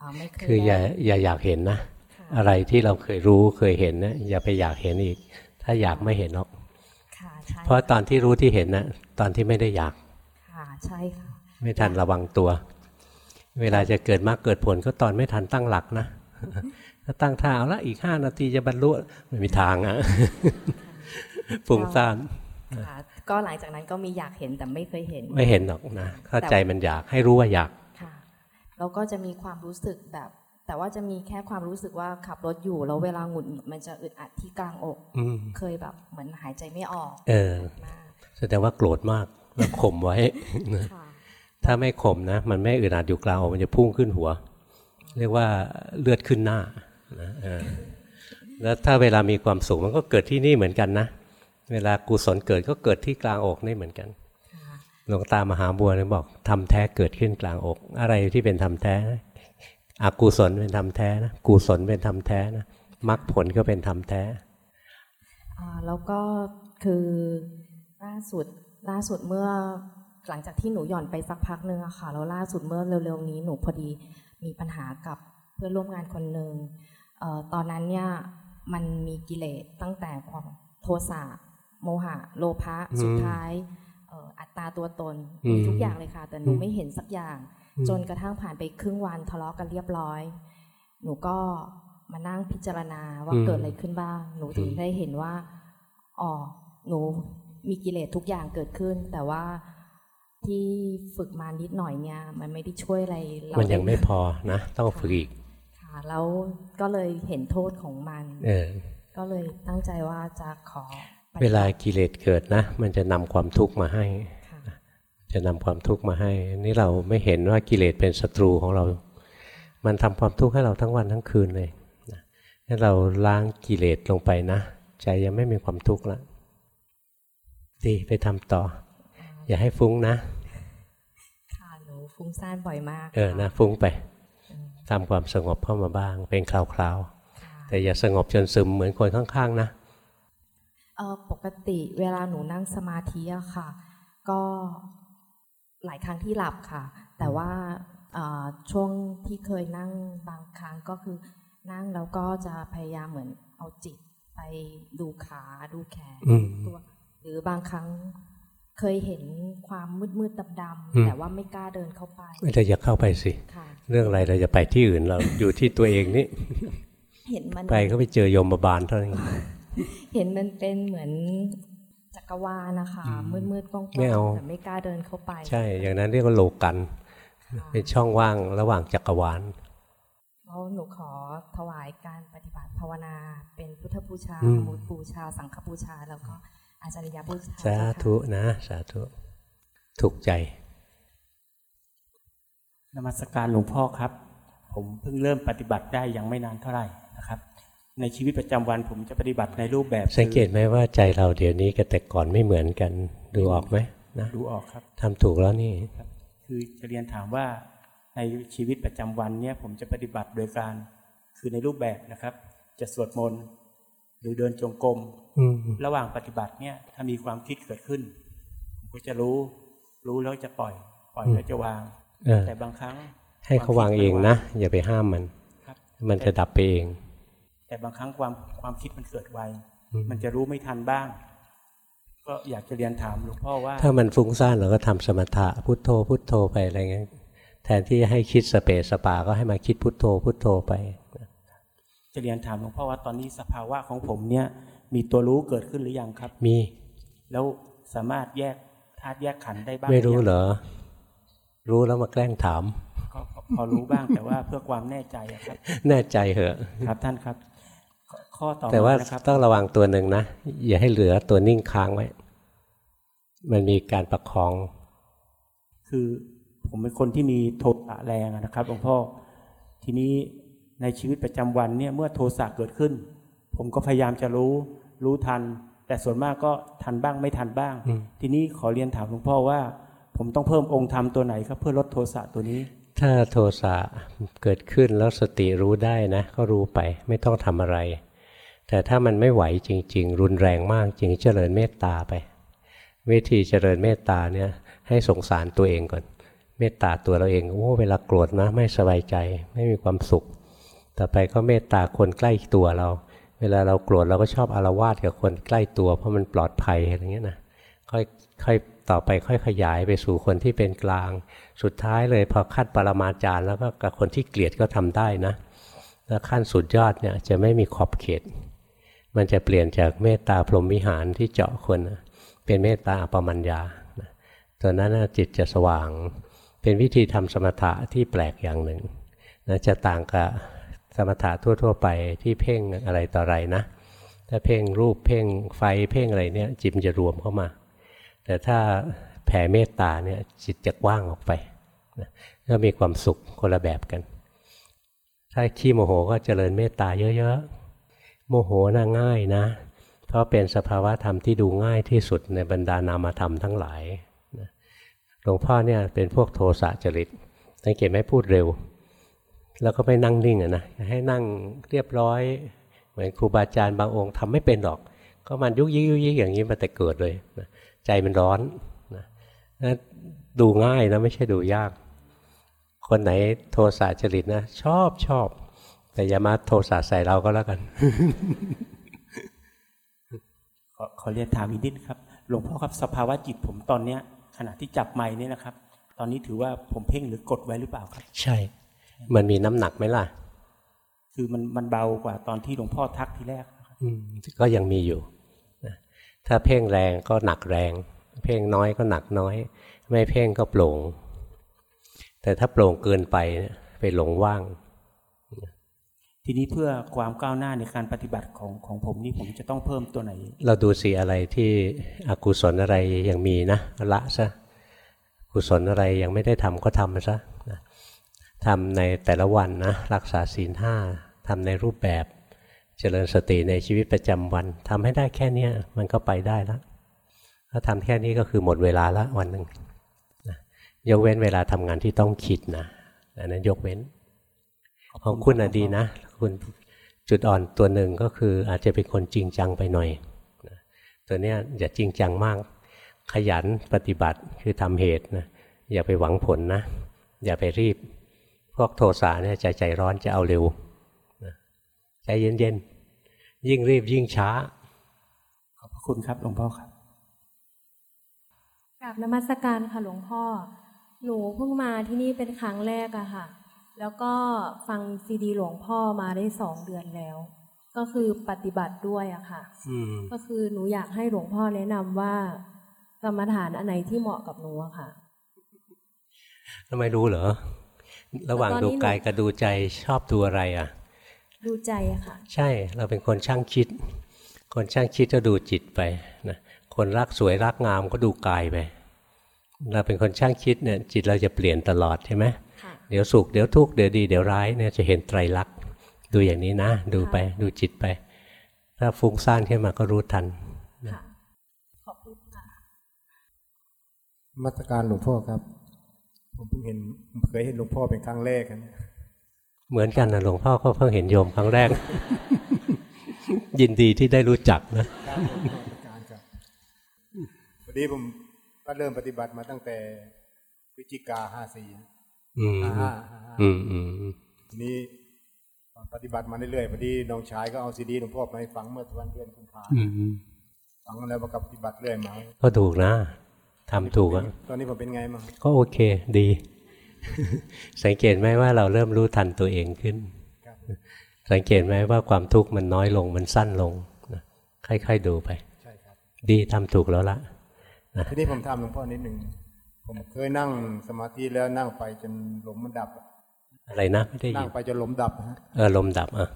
อาไม่เคยคืออย่าได้อย่าอยากเห็นนะค่ะอะไรที่เราเคยรู้เคยเห็นนะอย่าไปอยากเห็นอีก ถ้าอยากไม่เห็นหรอกค่ะค่ะใช่เพราะตอนที่รู้ที่เห็นนะตอนที่ไม่ได้อยากค่ะใช่ค่ะ ไม่ทันระวังตัว เวลาจะเกิดมากเกิดผลก็ตอนไม่ทันตั้งหลักนะถ้าตั้งท่าเอาละอีกห้านาทีจะบรรลุไม่มีทางอะฟุ้งซ่านค่ะก็หลังจากนั้นก็มีอยากเห็นแต่ไม่เคยเห็น ไม่เห็นหรอกนะเข้าใจมันอยากให้รู้ว่าอยากค่ะแล้วก็จะมีความรู้สึกแบบ แต่ว่าจะมีแค่ความรู้สึกว่าขับรถอยู่แล้วเวลาหงุดหงิดมันจะอึดอัดที่กลางอกอืมเคยแบบเหมือนหายใจไม่ออก เออแสดงว่าโกรธมากแล้วข่มไว้ค่ะ ถ้าไม่ข่มนะ มันไม่อึดอัดอยู่กลางอกมันจะพุ่งขึ้นหัว เรียกว่าเลือดขึ้นหน้านะแล้วถ้าเวลามีความสุขมันก็เกิดที่นี่เหมือนกันนะ เวลากุศลเกิดก็เกิดที่กลางอกนี่เหมือนกันหลวงตามหาบัวเนี่ยบอกทำแท้เกิดขึ้นกลางอก อะไรที่เป็นทำแท้อกุศลเป็นทำแท้นะกุศลเป็นทำแท้นะมรรคผลก็เป็นทำแท้แล้วก็คือล่าสุดล่าสุดเมื่อ หลังจากที่หนูหย่อนไปสักพักหนึ่งอะค่ะแล้วล่าสุดเมื่อเร็วๆนี้หนูพอดีมีปัญหากับเพื่อนร่วมงานคนหนึ่งเอ่อตอนนั้นเนี่ยมันมีกิเลสตั้งแต่ความโทสะโมหะ โลภะอืมสุดท้ายเอ่ออัตตาตัวตนอืมมีทุกอย่างเลยค่ะ แต่หนูอืมไม่เห็นสักอย่างอืมจนกระทั่งผ่านไปครึ่งวันทะเลาะกันเรียบร้อย หนูก็มานั่งพิจารณาว่าเกิดอะไรขึ้นบ้าง หนูถึงได้เห็นว่าอ๋อหนูมีกิเลสทุกอย่างเกิดขึ้น แต่ว่า ที่ฝึกมานิดหน่อยเนี่ย มันไม่ได้ช่วยอะไรเรามันยังไม่ด้พอนะ ต้องฝึกอีกค่ะแล้วก็เลยเห็นโทษของมัน เออ ก็เลยตั้งใจว่าจะขอปฏิบัติเวลากิเลสเกิดนะ มันจะนำความทุกข์มาให้ค่ะจะนำความทุกข์มาให้ นี่เราไม่เห็นว่ากิเลสเป็นศัตรูของเรา มันทำความทุกข์ให้เราทั้งวันทั้งคืนเลยนะถ้าเราล้างกิเลสลงไปนะใจยังไม่มีความทุกข์ละดีไปทำต่ออย่าให้ฟุ้งนะค่ะหนู ฟุ้งซ่านบ่อยมาก เออนะฟุ้งไปทำความสงบเข้ามาบ้าง เป็นคราวๆ แต่อย่าสงบจนซึมเหมือนคนข้างๆ นะเออปกติเวลาหนูนั่งสมาธิอะค่ะ ก็หลายครั้งที่หลับค่ะ แต่ว่าเอ่อช่วงที่เคยนั่งบางครั้งก็คือนั่งแล้วก็จะพยายามเหมือนเอาจิตไปดูขาดูแขนอืมตัวหรือบางครั้ง เคยเห็นความมืดมืดดำดอืมๆแต่ว่าไม่กล้าเดินเข้าไปไม่ได้อย่าเข้าไปสิค่ะเรื่องอะไรเราจะไปที่อื่นเราอยู่ที่ตัวเองนี่เห็นมันไปก็ไปเจอโยมบาลเท่านั้นเห็นมันเป็นเหมือนจักรวาลนะคะมืดมืดๆกว้างไม่เอาๆแต่ไม่กล้าเดินเข้าไป ใช่ อย่างนั้นเรียกว่าโลกันเป็นช่องว่างระหว่างจักรวาลแล้วหนูขอถวายการปฏิบัติภาวนา เป็นพุทธบูชาอืมมุตบูชา สังฆบูชาแล้วก็ อาจารยบูชาสาธุนะ สาธุ ถูกใจ นมัสการหลวงพ่อครับ ผมเพิ่งเริ่มปฏิบัติได้ยังไม่นานเท่าไหร่นะครับ ในชีวิตประจำวันผมจะปฏิบัติในรูปแบบ สังเกตไหมว่าใจเราเดี๋ยวนี้กับแต่ก่อนไม่เหมือนกัน ดูออกไหมนะดูออกครับทำถูกแล้วนี่ครับ คือจะเรียนถามว่าในชีวิตประจำวันเนี่ยผมจะปฏิบัติโดยการคือในรูปแบบนะครับ จะสวดมนต์หรือเดินจงกรมอืม ระหว่างปฏิบัติเนี่ยถ้ามีความคิดเกิดขึ้นผมก็จะรู้ รู้แล้วจะปล่อย ปล่อยแล้วจะวางเออแต่บางครั้ง ให้เขาวางเองนะอย่าไปห้ามมันครับมันจะดับไปเอง แต่บางครั้งความความคิดมันเกิดไวอืมมันจะรู้ไม่ทันบ้าง ก็อยากจะเรียนถามหลวงพ่อว่า ถ้ามันฟุ้งซ่านเราก็ทำสมถะพุทโธ พุทโธไปอะไรเงี้ยแทนที่จะให้คิดสเปสสปา ก็ให้มาคิดพุทโธ พุทโธไป จะเรียนถามหลวงพ่อว่าตอนนี้สภาวะของผมเนี่ย มีตัวรู้เกิดขึ้นหรือยังครับ มี แล้วสามารถแยกธาตุแยกขันธ์ได้บ้างไม่รู้ยังเหรอ รู้แล้วมาแกล้งถามก็ก็พอรู้บ้างแต่ว่าเพื่อความแน่ใจอะครับ แน่ใจเหอะครับท่านครับ ข้อข้อต่อแต่ว่ามานะครับต้องระวังตัวหนึ่งนะ อย่าให้เหลือตัวนิ่งค้างไว้ มันมีการประคอง คือผมเป็นคนที่มีโทสะแรงอะนะครับหลวงพ่อทีนี้ในชีวิตประจำวันเนี่ยเมื่อโทสะเกิดขึ้น ผมก็พยายามจะรู้รู้ทัน แต่ส่วนมากก็ทันบ้างไม่ทันบ้างอืมทีนี้ขอเรียนถามหลวงพ่อว่า ผมต้องเพิ่มองค์ธรรมตัวไหนครับเพื่อลดโทสะตัวนี้ ถ้าโทสะเกิดขึ้นแล้วสติรู้ได้นะ ก็รู้ไปไม่ต้องทำอะไร แต่ถ้ามันไม่ไหวจริง ๆ รุนแรงมากจริงเจริญเมตตาไป วิธีเจริญเมตตาเนี่ยให้สงสารตัวเองก่อน เมตตาตัวเราเองโอ้เวลาโกรธนะ ไม่สบายใจไม่มีความสุข ต่อไปก็เมตตาคนใกล้ตัวเรา เวลาเราโกรธเราก็ชอบอารวาสกับคนใกล้ตัว เพราะมันปลอดภัยอะไรเงี้ยนะค่อยค่อยต่อไปค่อยขยายไปสู่คนที่เป็นกลาง สุดท้ายเลยพอขั้นปรมาจารย์แล้วก็กับคนที่เกลียดก็ทำได้นะแล้วขั้นสุดยอดเนี่ยจะไม่มีขอบเขต มันจะเปลี่ยนจากเมตตาพรหมวิหารที่เจาะคนเป็นเมตตาอปมัญญาตอนนั้นจิตจะสว่าง เป็นวิธีทำสมถะที่แปลกอย่างหนึ่งนะจะต่างกับ สมถะทั่ว ๆ ไปที่เพ่งอะไรต่ออะไรนะ ถ้าเพ่งรูปเพ่งไฟเพ่งอะไรเนี่ยจิตจะรวมเข้ามา แต่ถ้าแผ่เมตตาเนี่ยจิตจะกว้างออกไปนะก็มีความสุขคนละแบบกัน ถ้าขี้โมโหก็เจริญเมตตาเยอะๆ โมโหน่าง่ายนะ เพราะเป็นสภาวะธรรมที่ดูง่ายที่สุดในบรรดานามธรรมทั้งหลายหลวงพ่อเนี่ยเป็นพวกโทสะจริตสังเกตไหมพูดเร็ว แล้วก็ไม่นั่งนิ่งอะนะให้นั่งเรียบร้อย เหมือนครูบาอาจารย์บางองค์ทำไม่เป็นหรอก ก็มันยุกยิกยุกยิกอย่างนี้มาแต่เกิดเลยนะใจมันร้อนนะนะดูง่ายนะไม่ใช่ดูยาก คนไหนโทสะจริตนะ ชอบชอบ แต่อย่ามาโทสะใส่เราก็แล้วกันขอขอเรียนถามอีกนิดครับ หลวงพ่อครับสภาวะจิตผมตอนเนี้ยขณะที่จับไม้นี่นะครับ ตอนนี้ถือว่าผมเพ่งหรือกดไว้หรือเปล่าครับ ใช่ มันมีน้ำหนักไหมล่ะ คือมันมันเบากว่าตอนที่หลวงพ่อทักทีแรกนะครับอืมก็ยังมีอยู่นะถ้าเพ่งแรงก็หนักแรง เพ่งน้อยก็หนักน้อย ไม่เพ่งก็โปร่ง แต่ถ้าโปร่งเกินไปเนี่ยไปหลงว่าง ทีนี้เพื่อความก้าวหน้าในการปฏิบัติของของผมนี่ผมจะต้องเพิ่มตัวไหน เราดูสิอะไรที่อกุศลอะไรยังมีนะละซะกุศลอะไรยังไม่ได้ทำก็ทำซะนะ ทำในแต่ละวันนะรักษาศีลห้าทำในรูปแบบเจริญสติในชีวิตประจำวันทำให้ได้แค่เนี้ยมันก็ไปได้แล้วถ้าทำแค่นี้ก็คือหมดเวลาละวันหนึ่งนะยกเว้นเวลาทำงานที่ต้องคิดนะอันนั้นยกเว้น ของคุณอดีนะ คุณจุดอ่อนตัวหนึ่งก็คืออาจจะเป็นคนจริงจังไปหน่อยนะตัวเนี้ยอย่าจริงจังมาก ขยันปฏิบัติคือทำเหตุนะอย่าไปหวังผลนะ อย่าไปรีบ พวกโทสะเนี่ยใจใจร้อนจะเอาเร็วนะใจเย็นๆ ยิ่งรีบยิ่งช้า ขอบพระคุณครับหลวงพ่อครับกราบนมัสการค่ะหลวงพ่อ หนูเพิ่งมาที่นี่เป็นครั้งแรกอะค่ะ แล้วก็ฟังซีดีหลวงพ่อมาได้สองเดือนแล้ว ก็คือปฏิบัติด้วยอะค่ะอืมก็คือหนูอยากให้หลวงพ่อแนะนำว่ากรรมฐานอันไหนที่เหมาะกับหนูอะค่ะทำไมรู้เหรอ ระหว่างตอนนี้ดูหนูกายกับดูใจชอบดูอะไรอะ ดูใจอะค่ะ ใช่เราเป็นคนช่างคิด คนช่างคิดก็ดูจิตไปนะคนรักสวยรักงามก็ดูกายไปเราเป็นคนช่างคิดเนี่ยจิตเราจะเปลี่ยนตลอดใช่ไหมค่ะเดี๋ยวสุขเดี๋ยวทุกข์เดี๋ยวดีเดี๋ยวร้ายเนี่ยจะเห็นไตรลักษณ์ดูอย่างนี้นะ ดูไปดูจิตไป ถ้าฟุ้งซ่านขึ้นมาก็รู้ทันค่ะขอบคุณค่ะมาตรการหลวงพ่อครับ ผมเพิ่งเห็นเคยเห็นหลวงพ่อเป็นครั้งแรกนะเหมือนกันนะหลวงพ่อก็เพิ่งเห็นโยมครั้งแรก ยินดีที่ได้รู้จักนะครับผมมาตรการครับพอดีผมก็เริ่มปฏิบัติมาตั้งแต่พฤศจิกาห้าสี่อืมห้าห้าห้าห้าอืมอืมทีนี้ปฏิบัติมาเรื่อยๆพอดีน้องชายก็เอาซีดีหลวงพ่อมาให้ฟังเมื่อวันเดือนกุมภาอืมอืมฟังแล้วมากับปฏิบัติเรื่อยมาก็ถูกนะ ทำถูกอะตอนนี้ผมเป็นไงมั้างก็โอเค ดี สังเกตไหมว่าเราเริ่มรู้ทันตัวเองขึ้นครับสังเกตไหมว่าความทุกข์มันน้อยลงมันสั้นลงนะค่อยๆดูไปใช่ครับดีทำถูกแล้วละนะทีนี้ผมถามหลวงพ่อนิดหนึ่งผมเคยนั่งสมาธิแล้วนั่งไปจนลมมันดับ อะไรนะไม่ได้นั่ยิงนไปจนลมดับนะฮะเออลมดับอะ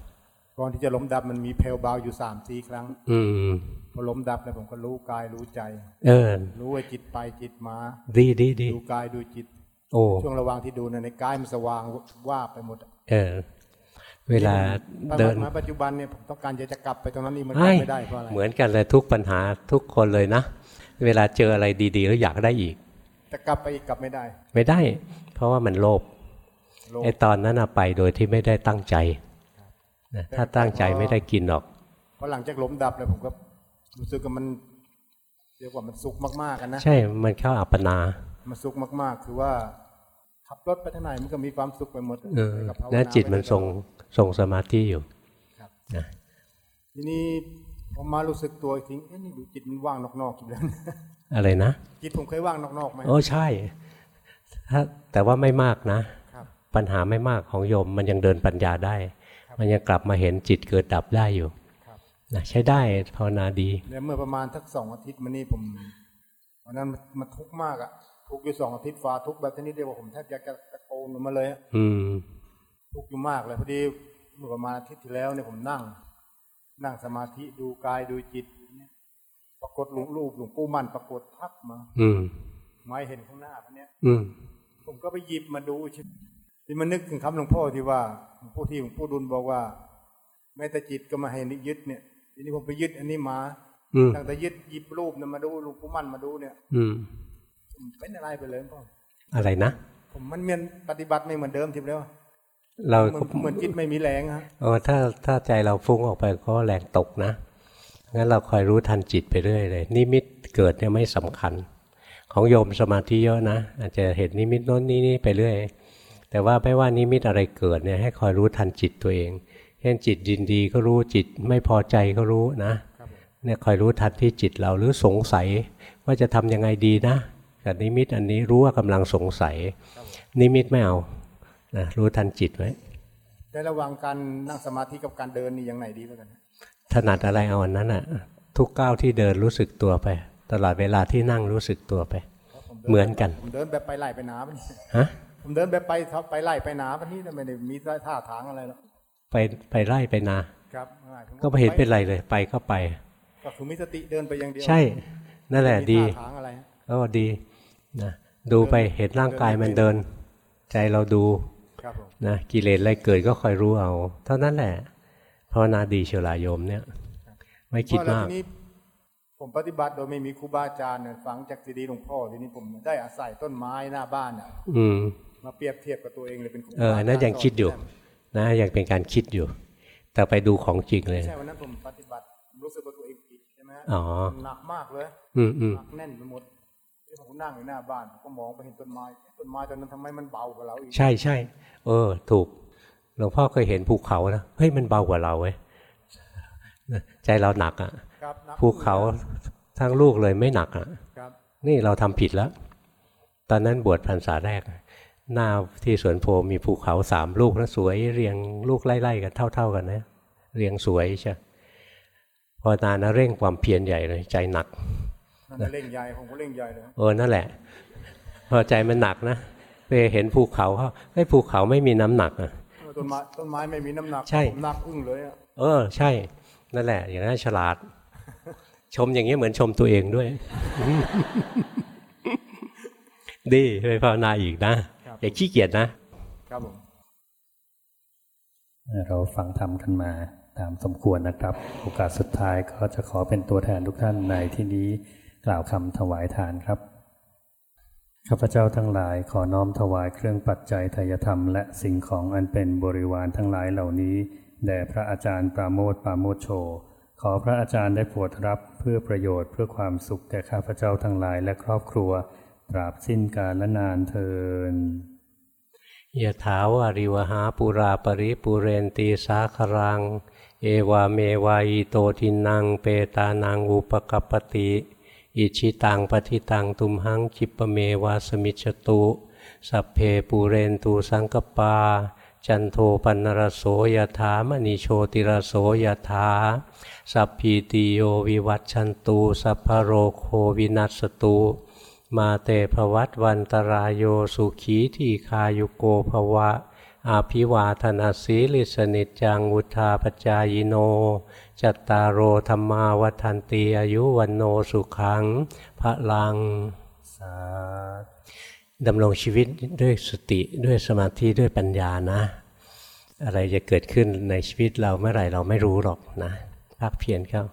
ก่อนที่จะลมดับมันมีเพลวเบาอยู่สามสี่ครั้ง อืมพ อลมดับแล้วผมก็รู้กายรู้ใจ เออ รู้ว่าจิตไปจิตมา ดีดีดีดูกายดูจิต โอ้ช่วงระหว่างที่ดูนะในกายมันสว่างว่าบไปหมด เออ เวลาปัจเดิจุนบันมาปัจจุบันเนี่ยผมต้องการจะจะกลับไปตรงนั้นนี่มันกไอ้ลับไม่ได้เพราะอะไรเหมือนกันเลยทุกปัญหาทุกคนเลยนะ เวลาเจออะไรดีๆแล้วอยากได้อีกจะกลับไปอีกกลับไม่ได้ ไม่ได้ เพราะว่ามันโลภโลภไอ้ตอนนั้นน่ะไปโดยที่ไม่ได้ตั้งใจนะถ้าตั้งใจไม่ได้กินหรอกพอหลังจากลมดับแล้วผมก็ รู้สึกว่ามันเรียกว่ามันสุขมากๆกันนะ ใช่ มันเข้าอัปปนา มันสุขมากๆ คือว่าขับรถไปทางไหนมันก็มีความสุขไปหมดเออกับภาวแล้วจิตมันทรงไปทรงสมาธิอยู่ครับนะททีนี้ผมมารู้สึกตัวอีกทีเอ๊ะนี่ดูจิตมันว่างนอกๆอีกแล้วนะอะไรนะจิตผมเคยว่างนอกๆไหมโอ้ใช่ถ้าแต่ว่าไม่มากนะครับปัญหาไม่มากของโยมมันยังเดินปัญญาได้ มันยังกลับมาเห็นจิตเกิดดับได้อยู่ นะใช้ได้ภาวนาดีแล้วเมื่อประมาณทักสองอาทิตย์มานี่ผมวันนั้นมันทุกข์มากอะทุกข์อยู่สองอาทิตย์ฟ้าทุกข์แบบชนิดเดียวว่าผมแทบอยากจะตะโกนออกมาเลยอะอืมทุกข์อยู่มากเลยพอดีเมื่อประมาณอาทิตย์ที่แล้วเนี่ยผมนั่ง นั่งสมาธิดูกายดูจิตเนี่ยปรากฏหลวงรูปหลวงปู่มันปรากฏทักมา อืมไม่เห็นข้างหน้าพันเนี้ย อืมผมก็ไปหยิบมาดูชิที่มันนึกถึงคำหลวงพ่อที่ว่าหลวงพ่อที่หลวงพ่อดุลบอกว่าแม้แต่จิตก็มาให้นิยึดเนี่ย ทีนี้ผมไปยึดอันนี้มาอืมตั้งแต่ยึดหยิบรูปเนี่ยมาดูหลวงปู่มันมาดูเนี่ย อืมผมเป็นอะไรไปเลยพ่ออะไรนะผมมันเหมือนปฏิบัติไม่เหมือนเดิมทีเดียวเราเหมือนเหมือนจิตไม่มีแรงฮะเออถ้าถ้าใจเราฟุ้งออกไปก็แรงตกนะงั้นเราคอยรู้ทันจิตไปเรื่อยเลย นิมิตเกิดเนี่ยไม่สำคัญ ของโยมสมาธิเยอะนะอาจจะเห็นนิมิตโน้นนี่นี่ไปเรื่อยแต่ว่าไม่ว่านิมิตอะไรเกิดเนี่ยให้คอยรู้ทันจิตตัวเอง เช่นจิตยินดีก็รู้จิตไม่พอใจก็รู้นะเนี่ยคอยรู้ทันที่จิตเราหรือสงสัยว่าจะทำยังไงดีนะกับนิมิตอันนี้รู้ว่ากำลังสงสัย นิมิตไม่เอานะรู้ทันจิตไว้แต่ระหว่างการนั่งสมาธิกับการเดินนี่ยังไงดีกว่ากันถนัดอะไรเอาอันนั้นอะทุกก้าวที่เดินรู้สึกตัวไป ตลอดเวลาที่นั่งรู้สึกตัวไป เหมือนกันผมเดินแบบไปไล่ไปหนาปะนี่ฮะผมเดินแบบไปทับไปไล่ไปหนาปะนี่ไม่ได้มีท่าทางอะไรหรอก ไปไปไล่ไปนาครับก็ไม่เห็นเป็นไรเลยไปก็ไปก็คือมีสติเดินไปอย่างเดียวใช่ นั่นแหละไม่มีดีท่าทางอะไรฮะก็ดีนะดูไปเห็นร่างกายมันเดิน ใจเราดูครับผมนะกิเลสอะไรเกิดก็คอยรู้เอา เท่านั้นแหละภาวนาดีเชียวลายโยมเนี่ย ไม่คิดเพระมากแล้วทีนี้ผมปฏิบัติโดยไม่มีครูบาอาจารย์เนี่ยฟังจากซีดีหลวงพ่อทีนี้ผมได้อาศัยต้นไม้หน้าบ้านน่ะอืมมาเปรียบเทียบกับตัวเองเลยเป็นครูเอออันนั้นยังคิดอยู่ นะยังเป็นการคิดอยู่ แต่ไปดูของจริงเลยใช่วันนั้นผมปฏิบัติรู้สึกว่าตัวเองผิดใช่ไหมฮะอ๋อหนักมากเลยอืมอืมหนักแน่นไปหมดที่ผมนั่งอยู่หน้าบ้านผมก็มองไปเห็นต้นไม้ต้นไม้ต้นนั้นทำไมมันเบากว่าเราอีกใช่ใช่เออ ถูกหลวงพ่อเคยเห็นภูเขานะเฮ้ยมันเบากว่าเราเว้ยใจเราหนักอะ่ะครับหนักภูเขาทั้งลูกเลยไม่หนักอะ่ะครับนี่เราทำผิดแล้ว ตอนนั้นบวชพรรษาแรก หน้าที่สวนโพมีภูเขาสามลูกนะสวยเรียงลูกไล่ๆกันเท่า ๆกันนะ เรียงสวยใช่พอนานนะเร่งความเพียรใหญ่เลย ใจหนักนั่นนะเร่งใหญ่ผมก็เร่งใหญ่เลยเออนั่นแหละ พอใจมันหนักนะไปเห็นภูเขาเขาไอ้ยภูเขาไม่มีน้ำหนักอะต้นไม้ต้นไม้ไม่มีน้ำหนักใช่ผมหนักอึ้งเลยอะเออ ใช่ นั่นแหละ อย่างนั้นฉลาด ชมอย่างนี้ยเหมือนชมตัวเองด้วย ดีไปภาวนาอีกนะ อย่าขี้เกียจนะ ครับผมเราฟังธรรมกันมาตามสมควรนะครับ โอกาสสุดท้ายก็จะขอเป็นตัวแทนทุกท่านในที่นี้กล่าวคำถวายทานครับข้าพเจ้าทั้งหลายขอน้อมถวายเครื่องปัจจัยทายธรรม และสิ่งของอันเป็นบริวารทั้งหลายเหล่านี้แด่พระอาจารย์ปราโมทปราโมทโช ขอพระอาจารย์ได้โปรดรับเพื่อประโยชน์เพื่อความสุขแก่ข้าพเจ้าทั้งหลายและครอบครัว ตราบสิ้นกาลและนานเทินยะถาวาริวหาปุราปริปุเรนตีสาครัง เอวาเมวายโตทินังเปตานังอุปกปปติอิชิตังปฏิตังตุมหังคิปเมวาสมิจตุ สัพเพปูเรนตูสังกปา จันโทปันรโสยถามณีโชติรโสยถา สัพพีติโยวิวัตชันตู สัพพโรโควินัสตุ มาเตภวัตวันตรายโยสุขีทีคายุโกภวะ อาภิวาธนาสีลิสนิจจังวุธาปจายโน จัตตารโอธรรมาวัฏันตีอายุวันโนสุขังพระลังสาดำรงชีวิตด้วยสติด้วยสมาธิด้วยปัญญานะ อะไรจะเกิดขึ้นในชีวิตเราเมื่อไหร่เราไม่รู้หรอกนะภาคเพียรเข้า